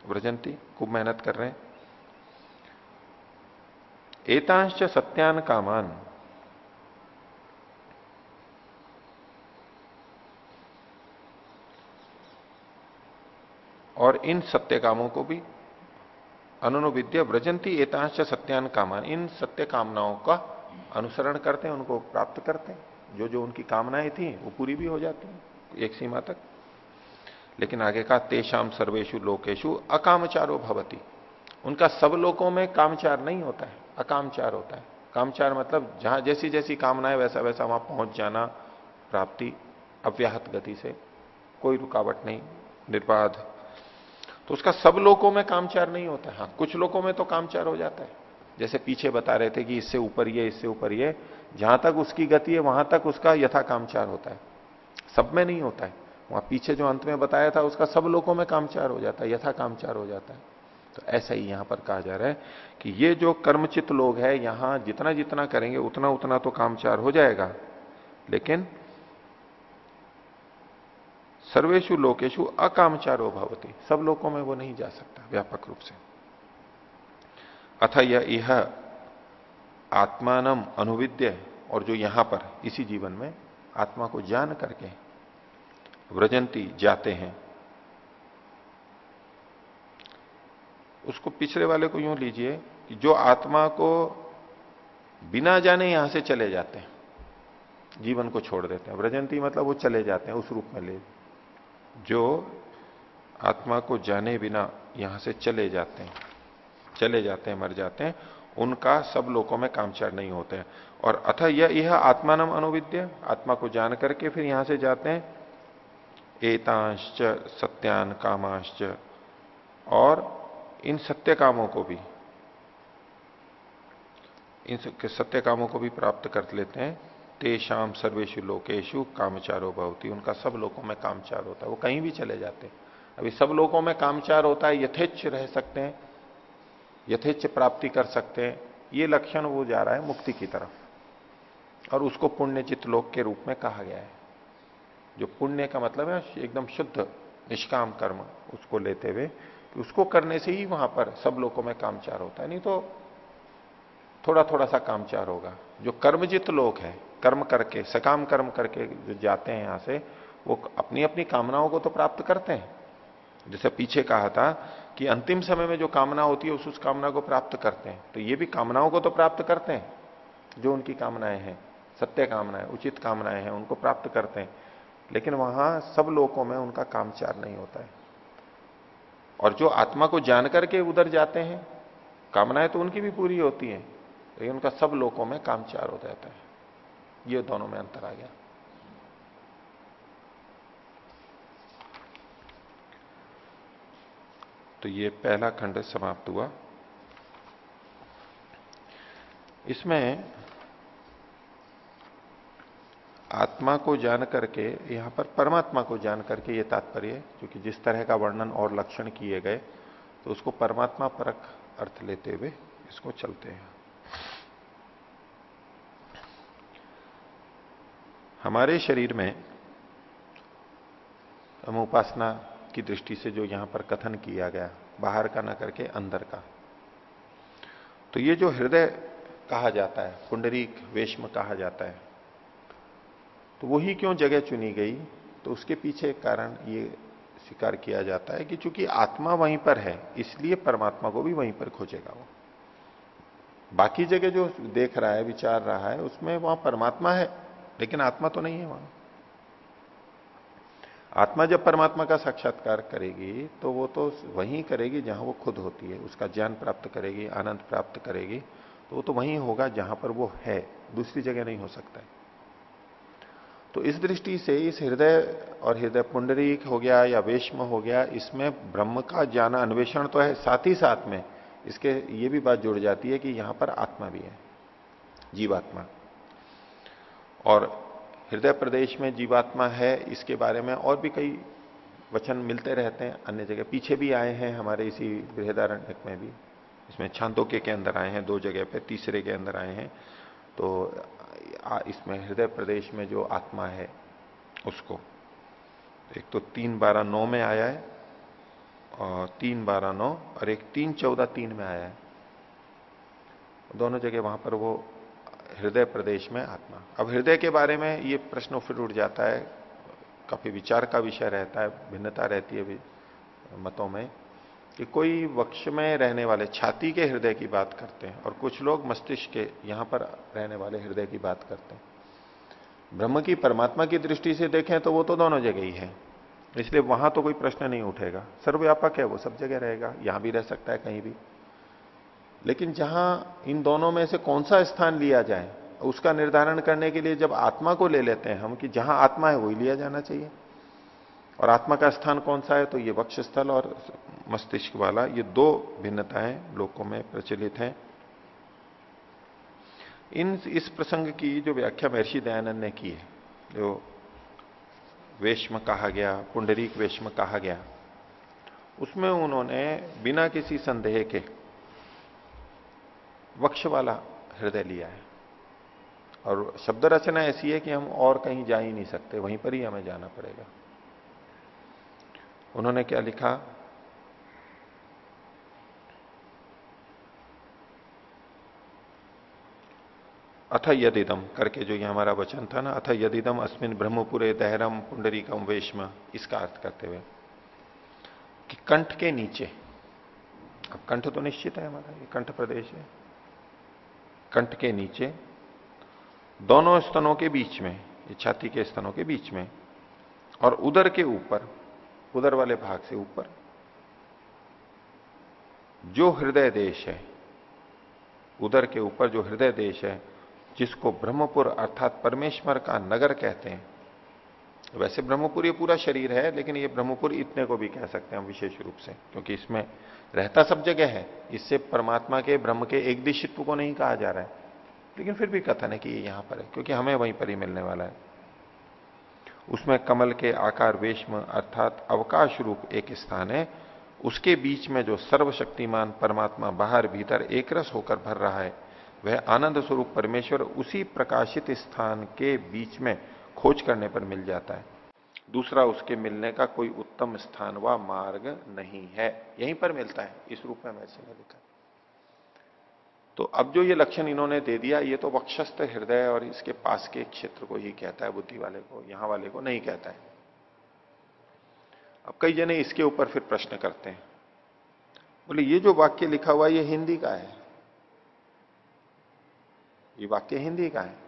व्रजंती, खूब मेहनत कर रहे हैं। एतांश सत्यान कामान। और इन सत्य कामों को भी अनुविद्या व्रजंती एतांश सत्यान कामान इन सत्य कामनाओं का अनुसरण करते हैं, उनको प्राप्त करते हैं। जो जो उनकी कामनाएँ थी, वो पूरी भी हो जाती हैं, एक सीमा तक। लेकिन आगे का तेषाम सर्वेशु लोकेशु अकामचारो भवती। उनका सब लोगों में कामचार नहीं होता है, अकामचार होता है। कामचार मतलब जहाँ जैसी जैसी कामनाएँ, वैसा वैसा वहाँ पहुँच जाना, प्राप्ति, अव्याहत गति से, कोई रुकावट नहीं, निर्बाध। तो उसका सब लोगों में कामचार नहीं होता है। कुछ लोगों में तो कामचार हो जाता है। जैसे पीछे बता रहे थे कि इससे ऊपर ये, इससे ऊपर ये, जहाँ तक उसकी गति है, वहाँ तक उसका यथा कामचार होता है। सब में नहीं होता है। वहाँ पीछे जो अंत में बताया था, उसका सब लोगों में कामचार हो जाता है, यथा कामचार हो जाता है। तो ऐसा ही यहाँ पर कहा जा रहा है कि ये जो कर्मचित लोग है, यहाँ जितना जितना करेंगे, उतना उतना तो कामचार हो जाएगा। लेकिन सर्वेशु लोकेशु अकामचारो भवती। सब लोगों में वो नहीं जा सकता, व्यापक रूप से। अथ यह आत्मान अनुविद्य और जो यहाँ पर, इसी जीवन में, आत्मा को जान करके व्रजंती जाते हैं। उसको पिछले वाले को यूँ लीजिए कि जो आत्मा को बिना जाने यहाँ से चले जाते हैं, जीवन को छोड़ देते हैं। व्रजंती मतलब वो चले जाते हैं, उस रूप में ले जो आत्मा को जाने बिना यहाँ से चले जाते हैं, चले जाते हैं, मर जाते हैं, उनका सब लोगों में कामचार नहीं होते हैं। और अथ यह यह आत्मानम अनुविद्य, आत्मा को जान करके फिर यहाँ से जाते हैं। एतांश सत्यान कामांश और इन सत्य कामों को भी, इन सत्य कामों को भी प्राप्त कर लेते हैं। तेषाम सर्वेशु लोकेशु कामचारो भवती। उनका सब लोगों में कामचार होता है। वो कहीं भी चले जाते हैं। अभी सब लोगों में कामचार होता है, यथेच्छ रह सकते हैं, यथेच्छ प्राप्ति कर सकते हैं। ये लक्षण वो जा रहा है मुक्ति की तरफ़। और उसको पुण्यचित लोक के रूप में कहा गया है। जो पुण्य का मतलब है, एकदम शुद्ध निष्काम कर्म उसको लेते हुए उसको करने से ही वहाँ पर सब लोगों में कामचार होता है। नहीं तो थोड़ा थोड़ा सा कामचार होगा। जो कर्मजित लोग हैं, कर्म करके, सकाम कर्म करके जो जाते हैं यहाँ से, वो अपनी अपनी कामनाओं को तो प्राप्त करते हैं। जैसे पीछे कहा था कि अंतिम समय में जो कामना होती है, उस उस कामना को प्राप्त करते हैं। तो ये भी कामनाओं को तो प्राप्त करते हैं, जो उनकी कामनाएँ हैं। सत्य कामनाएँ, उचित कामनाएँ हैं, उनको प्राप्त करते हैं। लेकिन वहाँ सब लोगों में उनका कामचार नहीं होता है। और जो आत्मा को जान करके उधर जाते हैं, कामनाएँ तो उनकी भी पूरी होती हैं। लेकिन उनका सब लोगों में कामचार हो जाता है। ये दोनों में अंतर आ गया। तो ये पहला खंड समाप्त हुआ। इसमें आत्मा को जान करके, यहाँ पर परमात्मा को जान करके ये तात्पर्य, क्योंकि जिस तरह का वर्णन और लक्षण किए गए तो उसको परमात्मा परक अर्थ लेते हुए इसको चलते हैं। हमारे शरीर में हम उपासना की दृष्टि से जो यहाँ पर कथन किया गया, बाहर का ना करके अंदर का। तो ये जो हृदय कहा जाता है, पुंडरीक वेशम कहा जाता है तो वही क्यों जगह चुनी गई? तो उसके पीछे कारण ये स्वीकार किया जाता है कि चूँकि आत्मा वहीं पर है, इसलिए परमात्मा को भी वहीं पर खोजेगा वो। बाकी जगह जो देख रहा है, विचार रहा है, उसमें वहाँ परमात्मा है। लेकिन आत्मा तो नहीं है वहाँ। आत्मा जब परमात्मा का साक्षात्कार करेगी तो वो तो वहीं करेगी जहाँ वो खुद होती है, उसका ज्ञान प्राप्त करेगी, आनंद प्राप्त करेगी तो वो तो वहीं होगा जहाँ पर वो है, दूसरी जगह नहीं हो सकता है। तो इस दृष्टि से इस हृदय और हृदय पुंडरीक हो गया या वेश्म हो गया, इसमें ब्रह्म का ज्ञान अन्वेषण तो है, साथ ही साथ में इसके ये भी बात जुड़ जाती है कि यहाँ पर आत्मा भी है, जीवात्मा। और हृदय प्रदेश में जीवात्मा है, इसके बारे में और भी कई वचन मिलते रहते हैं, अन्य जगह पीछे भी आए हैं हमारे इसी बृहदारण्य में भी। इसमें छांदोके के अंदर आए हैं, दो जगह पे तीसरे के अंदर आए हैं। तो इसमें हृदय प्रदेश में जो आत्मा है, उसको। एक तो तीन बारह नौ में आया है, और तीन बारह नौ, और एक तीन चौदह तीन में आया है। दोनों जगह वहाँ पर वो हृदय प्रदेश में आत्मा। अब हृदय के बारे में ये प्रश्न फिर उठ जाता है, काफ़ी विचार का विषय रहता है, भिन्नता रहती है मतों में, कि कोई वक्ष में रहने वाले छाती के हृदय की बात करते हैं और कुछ लोग मस्तिष्क के यहाँ पर रहने वाले हृदय की बात करते हैं। ब्रह्म की, परमात्मा की दृष्टि से देखें तो वो तो दोनों जगह ही है। इसलिए वहाँ तो कोई प्रश्न नहीं उठेगा। सर्वव्यापक है वो, सब जगह रहेगा, यहाँ भी रह सकता है कहीं भी। लेकिन जहाँ इन दोनों में से कौन सा स्थान लिया जाए, उसका निर्धारण करने के लिए जब आत्मा को ले लेते हैं हम कि जहाँ आत्मा है, वही लिया जाना चाहिए। और आत्मा का स्थान कौन सा है तो ये वक्ष स्थल और मस्तिष्क वाला, ये दो भिन्नताएँ लोगों में प्रचलित हैं। इन इस प्रसंग की जो व्याख्या महर्षि दयानंद ने की है, जो वेश्म कहा गया, पुंडरीक वेश्म कहा गया, उसमें उन्होंने बिना किसी संदेह के वक्ष वाला हृदय लिया है। और शब्द रचना ऐसी है कि हम और कहीं जा ही नहीं सकते, वहीं पर ही हमें जाना पड़ेगा। उन्होंने क्या लिखा? अथ यदिदम करके जो ये हमारा वचन था ना, अथ यदिदम अस्मिन ब्रह्मपुरे दहरम पुंडरीकम वेशम, इसका अर्थ करते हुए कि कंठ के नीचे, अब कंठ तो निश्चित है हमारा, ये कंठ प्रदेश है। कंठ के नीचे, दोनों स्तनों के बीच में, ये छाती के स्तनों के बीच में, और उदर के ऊपर, उदर वाले भाग से ऊपर, जो हृदय देश है, उदर के ऊपर जो हृदय देश है, जिसको ब्रह्मपुर अर्थात परमेश्वर का नगर कहते हैं, वैसे ब्रह्मपुर ये पूरा शरीर है, लेकिन ये ब्रह्मपुर इतने को भी कह सकते हैं विशेष रूप से, क्योंकि इसमें रहता सब जगह है। इससे परमात्मा के, ब्रह्म के एक दिशित्व को नहीं कहा जा रहा है। लेकिन फिर भी कथन है कि ये यहाँ पर है, क्योंकि हमें वहीं पर ही मिलने वाला है। उसमें कमल के आकार, वेशम अर्थात अवकाश रूप एक स्थान है। उसके बीच में जो सर्वशक्तिमान परमात्मा बाहर भीतर एक रस होकर भर रहा है, वह आनंद स्वरूप परमेश्वर उसी प्रकाशित स्थान के बीच में खोज करने पर मिल जाता है। दूसरा उसके मिलने का कोई उत्तम स्थान व मार्ग नहीं है। यहीं पर मिलता है, इस रूप में मैसे ने लिखा। तो अब जो ये लक्षण इन्होंने दे दिया, ये तो वक्षस्थ हृदय और इसके पास के क्षेत्र को ही कहता है, बुद्धि वाले को, यहाँ वाले को नहीं कहता है। अब कई जने इसके ऊपर फिर प्रश्न करते हैं। बोले, ये जो वाक्य लिखा हुआ ये हिंदी का है? ये वाक्य हिंदी का है।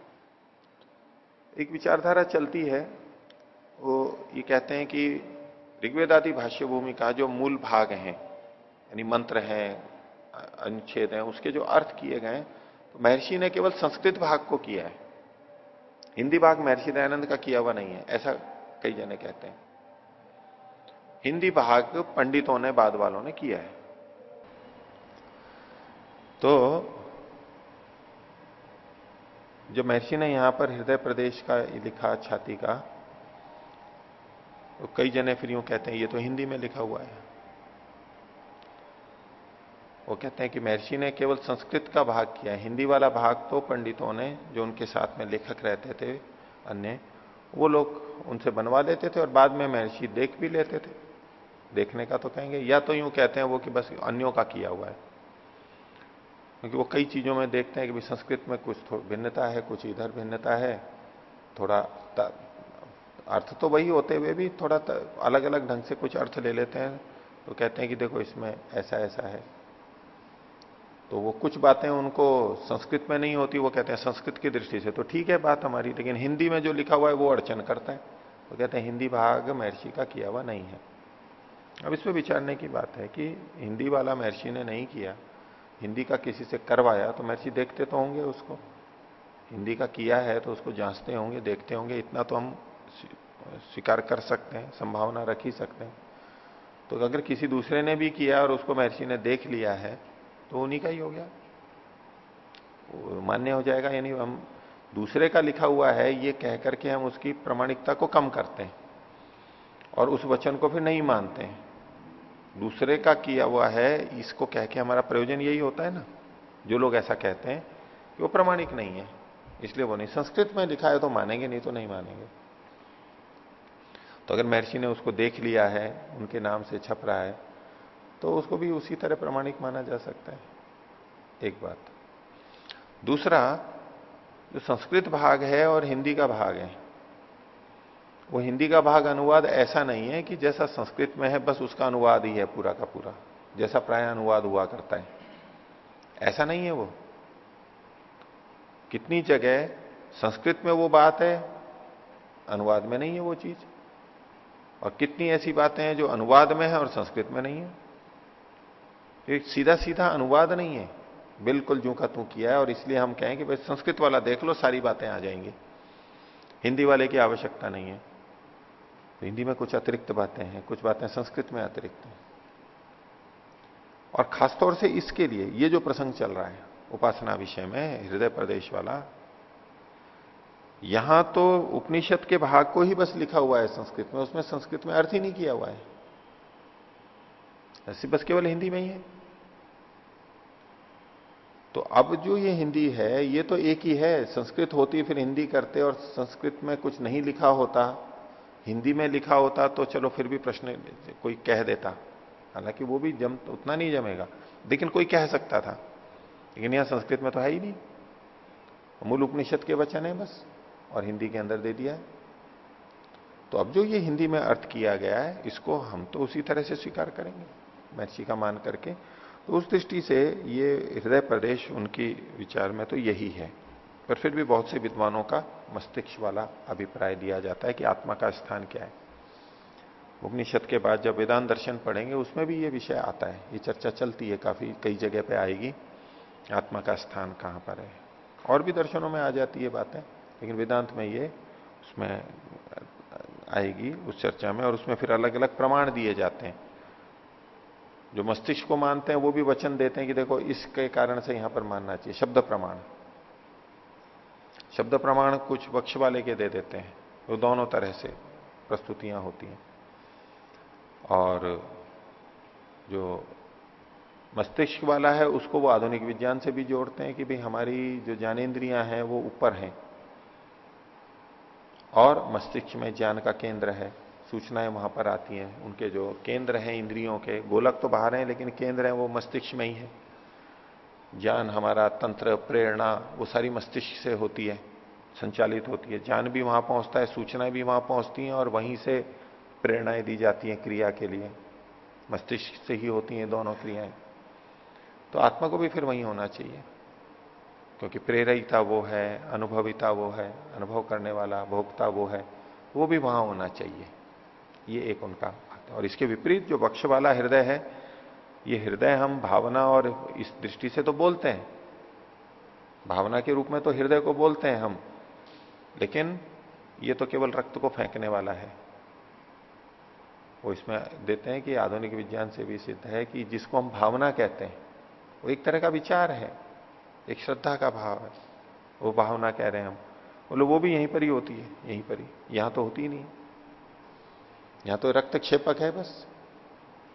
एक विचारधारा चलती है वो ये कहते हैं कि ऋग्वेद आदि भाष्य भूमि का जो मूल भाग हैं, यानी मंत्र हैं, अनुच्छेद हैं, उसके जो अर्थ किए गए तो महर्षि ने केवल संस्कृत भाग को किया है। हिंदी भाग महर्षि दयानंद का किया हुआ नहीं है, ऐसा कई जने कहते हैं। हिंदी भाग पंडितों ने, बाद वालों ने किया है। तो जो महर्षि ने यहाँ पर हृदय प्रदेश का लिखा, छाती का तो कई जने फिर यूँ कहते हैं, ये तो हिंदी में लिखा हुआ है। वो कहते हैं कि महर्षि ने केवल संस्कृत का भाग किया हिंदी वाला भाग तो पंडितों ने, जो उनके साथ में लेखक रहते थे, अन्य, वो लोग उनसे बनवा लेते थे और बाद में महर्षि देख भी लेते थे। देखने का तो कहेंगे, या तो यूँ कहते हैं वो कि बस अन्यों का किया हुआ है। क्योंकि वो कई चीज़ों में देखते हैं कि संस्कृत में कुछ भिन्नता है, कुछ इधर भिन्नता है, थोड़ा अर्थ तो वही होते हुए भी थोड़ा अलग अलग ढंग से कुछ अर्थ ले लेते हैं। तो कहते हैं कि देखो इसमें ऐसा ऐसा है। तो वो कुछ बातें उनको संस्कृत में नहीं होती, वो कहते हैं संस्कृत की दृष्टि से। तो ठीक है बात हमारी, लेकिन हिंदी में जो लिखा हुआ है वो अड़चन करता है। वो कहते हैं हिंदी भाग महर्षि का किया हुआ नहीं है। अब इस पर विचारने की बात है कि हिंदी वाला महर्षि ने नहीं किया। हिंदी का किसी से करवाया तो महर्षि देखते तो होंगे उसको। हिंदी का किया है तो उसको जांचते होंगे, देखते होंगे। इतना तो हम स्वीकार कर सकते हैं, संभावना रख ही सकते हैं। तो अगर किसी दूसरे ने भी किया और उसको महर्षि ने देख लिया है तो उन्हीं का ही हो गया। मान्य हो जाएगा, यानी हम दूसरे का लिखा हुआ है, ये कह करके हम उसकी प्रमाणिकता को कम करते हैं और उस वचन को फिर नहीं मानते हैं। दूसरे का किया हुआ है, इसको कह के हमारा प्रयोजन यही होता है ना। जो लोग ऐसा कहते हैं, कि वो प्रमाणिक नहीं है, इसलिए वो नहीं। संस्कृत में लिखा है तो मानेंगे, नहीं तो नहीं मानेंगे। तो अगर महर्षि ने उसको देख लिया है, उनके नाम से छप रहा है तो उसको भी उसी तरह प्रमाणिक माना जा सकता है। एक बात। दूसरा, जो संस्कृत भाग है और हिंदी का भाग है, वो हिंदी का भाग अनुवाद ऐसा नहीं है कि जैसा संस्कृत में है, बस उसका अनुवाद ही है पूरा का पूरा, जैसा प्राय अनुवाद हुआ करता है। ऐसा नहीं है वो। कितनी जगह संस्कृत में वो बात है, अनुवाद में नहीं है वो चीज़। और कितनी ऐसी बातें हैं जो अनुवाद में है और संस्कृत में नहीं है? एक सीधा सीधा अनुवाद नहीं है। बिल्कुल जो का तू किया है और इसलिए हम कहें कि भाई संस्कृत वाला देख लो, सारी बातें आ जाएँगी। हिंदी वाले की आवश्यकता नहीं है। तो हिंदी में कुछ अतिरिक्त बातें हैं, कुछ बातें संस्कृत में अतिरिक्त हैं। और खासतौर से इसके लिए ये जो प्रसंग चल रहा है, उपासना विषय में, हृदय प्रदेश वाला यहाँ तो उपनिषद के भाग को ही बस लिखा हुआ है संस्कृत में, उसमें संस्कृत में अर्थ ही नहीं किया हुआ है। ऐसी बस केवल हिंदी में ही है। तो अब जो ये हिंदी है, ये तो एक ही है, संस्कृत होती फिर हिंदी करते और संस्कृत में कुछ नहीं लिखा होता, हिंदी में लिखा होता तो चलो फिर भी प्रश्न कोई कह देता। हालाँकि वो भी जम, उतना नहीं जमेगा, लेकिन कोई कह सकता था। लेकिन यहाँ संस्कृत में तो है ही नहीं। मूल उपनिषद के वचन है बस। और हिंदी के अंदर दे दिया। है तो अब जो ये हिंदी में अर्थ किया गया है, इसको हम तो उसी तरह से स्वीकार करेंगे। महर्षि का मान करके। तो उस दृष्टि से ये हृदय प्रदेश उनकी विचार में तो यही है। पर फिर भी बहुत से विद्वानों का मस्तिष्क वाला अभिप्राय दिया जाता है कि आत्मा का स्थान क्या है। उपनिषद के बाद जब वेदांत दर्शन पढ़ेंगे, उसमें भी ये विषय आता है। ये चर्चा चलती है काफ़ी, कई जगह पे आएगी। आत्मा का स्थान कहाँ पर है? और भी दर्शनों में आ जाती है बातें। लेकिन वेदांत में ये उसमें आएगी उस चर्चा में और उसमें फिर अलग अलग प्रमाण दिए जाते हैं। जो मस्तिष्क को मानते हैं वो भी वचन देते हैं कि देखो इसके कारण से यहाँ पर मानना चाहिए। शब्द प्रमाण। शब्द प्रमाण कुछ वक्ष वाले के दे देते हैं। वो दोनों तरह से प्रस्तुतियाँ होती हैं। और जो मस्तिष्क वाला है उसको वो आधुनिक विज्ञान से भी जोड़ते हैं कि भाई हमारी जो ज्ञानेन्द्रियाँ हैं वो ऊपर हैं। और मस्तिष्क में ज्ञान का केंद्र है। सूचनाएँ वहाँ पर आती हैं। उनके जो केंद्र हैं, इंद्रियों के, गोलक तो बाहर हैं, लेकिन केंद्र है, वो मस्तिष्क में ही है। ज्ञान हमारा तंत्र, प्रेरणा, वो सारी मस्तिष्क से होती है, संचालित होती है। ज्ञान भी वहाँ पहुँचता है, सूचनाएँ भी वहाँ पहुँचती हैं और वहीं से प्रेरणाएँ दी जाती हैं क्रिया के लिए। मस्तिष्क से ही होती हैं दोनों क्रियाएँ। तो आत्मा को भी फिर वहीं होना चाहिए। क्योंकि प्रेरिता वो है, अनुभविता वो है, अनुभव करने वाला भोक्ता वो है, वो भी वहाँ होना चाहिए। ये एक उनका बात है। और इसके विपरीत जो बक्ष वाला हृदय है, ये हृदय हम भावना और इस दृष्टि से तो बोलते हैं। भावना के रूप में तो हृदय को बोलते हैं हम, लेकिन ये तो केवल रक्त को फेंकने वाला है। वो इसमें देते हैं कि आधुनिक विज्ञान से भी सिद्ध है कि जिसको हम भावना कहते हैं, वो एक तरह का विचार है। एक श्रद्धा का भाव है। वो भावना कह रहे हैं हम। बोलो, वो भी यहीं पर ही होती है, यहीं पर ही। यहाँ तो होती ही नहीं। यहाँ तो रक्त क्षेपक है बस।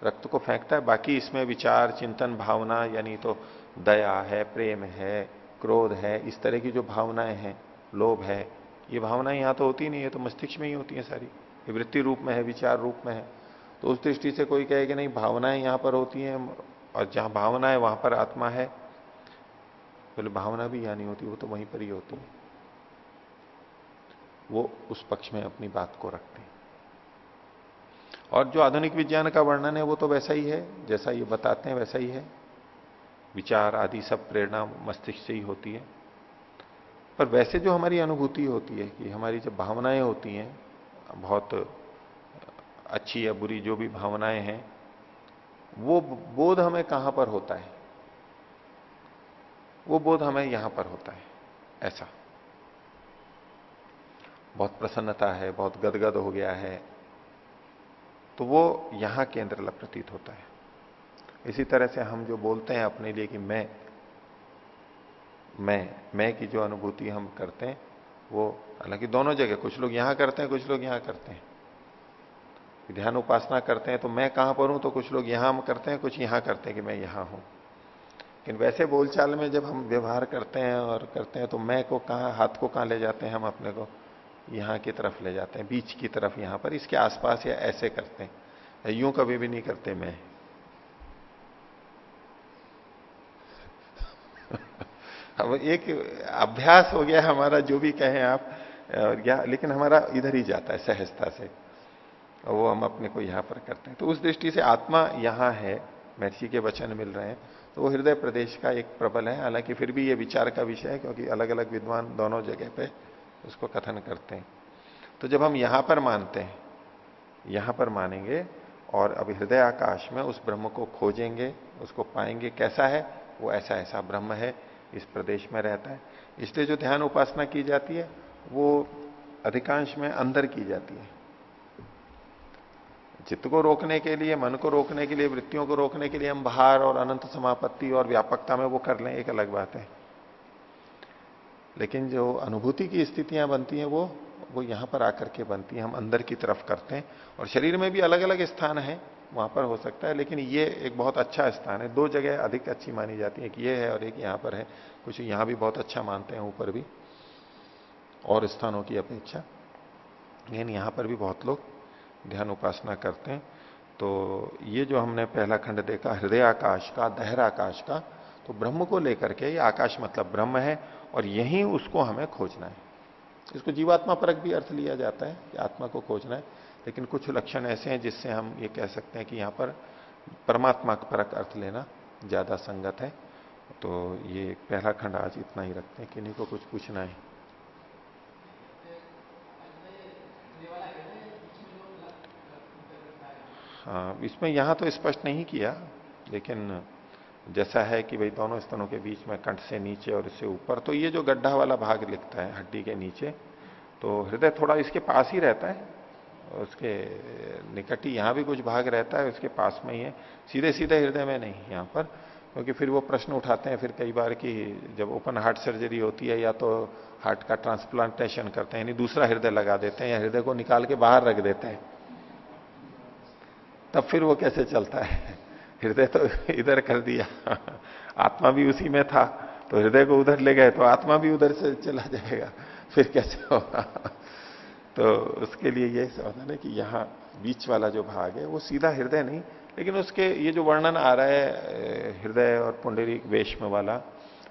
रक्त को फेंकता है, बाकी इसमें विचार, चिंतन, भावना, यानी तो दया है, प्रेम है, क्रोध है, इस तरह की जो भावनाएँ हैं, लोभ है, ये भावनाएँ यहाँ तो होती नहीं है तो मस्तिष्क में ही होती है सारी। ये वृत्ति रूप में है, विचार रूप में है। तो उस दृष्टि से कोई कहे कि नहीं, भावनाएँ यहाँ पर होती हैं और जहाँ भावना है, वहाँ पर आत्मा है। बोले भावना भी यहाँ नहीं होती, वो तो वहीं पर ही होती। है वो उस पक्ष में अपनी बात को रखते हैं। और जो आधुनिक विज्ञान का वर्णन है, वो तो वैसा ही है, जैसा ये बताते हैं वैसा ही है। विचार आदि सब प्रेरणा मस्तिष्क से ही होती है। पर वैसे जो हमारी अनुभूति होती है कि हमारी जब भावनाएँ होती हैं, बहुत अच्छी या बुरी जो भी भावनाएँ हैं, वो बोध हमें कहाँ पर होता है? वो बोध हमें यहाँ पर होता है, ऐसा। बहुत प्रसन्नता है, बहुत गदगद हो गया है तो वो यहाँ केंद्र प्रतीत होता है। इसी तरह से हम जो बोलते हैं अपने लिए कि मैं मैं मैं की जो अनुभूति हम करते हैं, वो हालाँकि दोनों जगह, कुछ लोग यहाँ करते हैं, कुछ लोग यहाँ करते हैं। ध्यान उपासना करते हैं तो मैं कहाँ पर हूँ तो कुछ लोग यहाँ करते हैं, कुछ यहाँ करते हैं कि मैं यहाँ हूँ। लेकिन वैसे बोलचाल में जब हम व्यवहार करते हैं और करते हैं तो मैं को कहा, हाथ को कहाँ ले जाते हैं हम अपने को? यहाँ की तरफ़ ले जाते हैं, बीच की तरफ़ यहाँ पर, इसके आसपास या ऐसे करते हैं। यूँ कभी भी नहीं करते मैं। अब एक अभ्यास हो गया हमारा, जो भी कहें आप या लेकिन हमारा इधर ही जाता है, सहजता से। वो हम अपने को यहाँ पर करते हैं। तो उस दृष्टि से आत्मा यहाँ है, महर्षि के वचन मिल रहे हैं। तो वो हृदय प्रदेश का एक प्रबल है। हालाँकि फिर भी ये विचार का विषय है क्योंकि अलग अलग विद्वान दोनों जगह पे उसको कथन करते हैं। तो जब हम यहाँ पर मानते हैं, यहाँ पर मानेंगे और अब हृदय आकाश में उस ब्रह्म को खोजेंगे, उसको पाएँगे कैसा है, वो ऐसा ऐसा ब्रह्म है, इस प्रदेश में रहता है। इसलिए जो ध्यान उपासना की जाती है, वो अधिकांश में अंदर की जाती है। चित्त को रोकने के लिए, मन को रोकने के लिए, वृत्तियों को रोकने के लिए हम बाहर और अनंत समापत्ति और व्यापकता में वो कर लें, एक अलग बात है। लेकिन जो अनुभूति की स्थितियाँ बनती हैं वो वो यहाँ पर आकर के बनती है, हम अंदर की तरफ़ करते हैं। और शरीर में भी अलग अलग स्थान है, वहाँ पर हो सकता है, लेकिन ये एक बहुत अच्छा स्थान है। दो जगह अधिक अच्छी मानी जाती है, एक ये है और एक यहाँ पर है। कुछ यहाँ भी बहुत अच्छा मानते हैं, ऊपर भी। और स्थानों की अपेक्षा। लेकिन यहाँ पर भी बहुत लोग ध्यान उपासना करते हैं। तो ये जो हमने पहला खंड देखा, हृदय आकाश का, दहर आकाश का तो ब्रह्म को लेकर के ये आकाश मतलब ब्रह्म है और यही उसको हमें खोजना है। इसको जीवात्मा परक भी अर्थ लिया जाता है कि आत्मा को खोजना है, लेकिन कुछ लक्षण ऐसे हैं जिससे हम ये कह सकते हैं कि यहाँ पर परमात्मा परक अर्थ लेना ज़्यादा संगत है। तो ये पहला खंड आज इतना ही रखते हैं, किन्हीं को कुछ पूछना है? हाँ इसमें यहाँ तो स्पष्ट नहीं किया, लेकिन जैसा है कि भाई दोनों स्तनों के बीच में कंठ से नीचे और इससे ऊपर तो ये जो गड्ढा वाला भाग लिखता है, हड्डी के नीचे तो हृदय थोड़ा इसके पास ही रहता है, उसके निकट ही यहाँ भी कुछ भाग रहता है, उसके पास में ही है सीधे सीधे हृदय में नहीं यहाँ पर, क्योंकि फिर वो प्रश्न उठाते हैं, फिर कई बार कि जब ओपन हार्ट सर्जरी होती है, या तो हार्ट का ट्रांसप्लांटेशन करते हैं, यानी दूसरा हृदय लगा देते हैं, या हृदय को निकाल के बाहर रख देते हैं तब फिर वो कैसे चलता है? हृदय तो इधर कर दिया। आत्मा भी उसी में था तो हृदय को उधर ले गए तो आत्मा भी उधर से चला जाएगा। फिर कैसे होगा? तो उसके लिए यही समाधान है कि यहाँ बीच वाला जो भाग है, वो सीधा हृदय नहीं, लेकिन उसके ये जो वर्णन आ रहा है हृदय और पुंडरीक वेश में वाला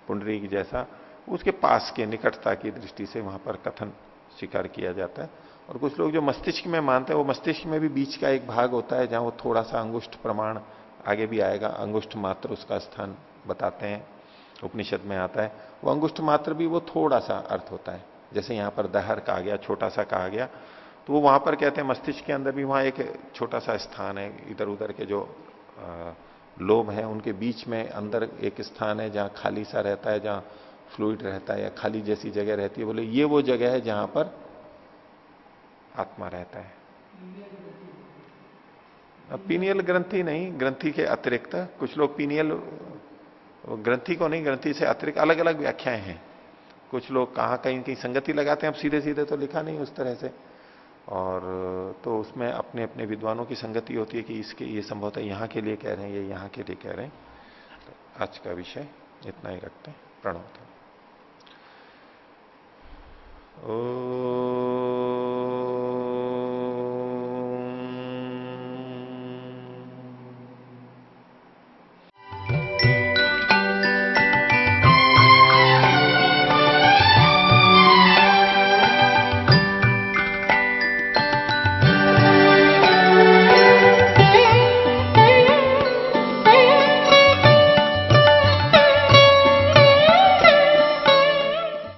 पुंडरीक जैसा, उसके पास के निकटता की दृष्टि से वहाँ पर कथन स्वीकार किया जाता है। और कुछ लोग जो मस्तिष्क में मानते हैं, वो मस्तिष्क में भी बीच का एक भाग होता है जहाँ वो थोड़ा सा अंगुष्ठ प्रमाण आगे भी आएगा। अंगुष्ठ मात्र उसका स्थान बताते हैं, उपनिषद में आता है। वो अंगुष्ठ मात्र भी वो थोड़ा सा अर्थ होता है। जैसे यहाँ पर दहर कहा गया छोटा सा कहा गया तो वो वहाँ पर कहते हैं मस्तिष्क के अंदर भी वहाँ एक छोटा सा स्थान है इधर उधर के जो लोभ है, उनके बीच में अंदर एक स्थान है जहाँ खाली सा रहता है, जहाँ फ्लूड रहता है या खाली जैसी जगह रहती है। बोले, ये वो जगह है जहाँ पर आत्मा रहता है। पीनियल ग्रंथि नहीं, ग्रंथि के अतिरिक्त कुछ लोग पीनियल, ग्रंथि को नहीं, ग्रंथि से अतिरिक्त अलग अलग व्याख्याएँ हैं। कुछ लोग कहा कहीं कहीं संगति लगाते हैं, अब सीधे सीधे तो लिखा नहीं उस तरह से। और तो उसमें अपने अपने विद्वानों की संगति होती है कि इसके, ये संभवतः यहाँ के लिए कह रहे हैं, ये यहाँ के लिए कह रहे हैं। तो आज का विषय इतना ही रखते हैं। प्रणव ओ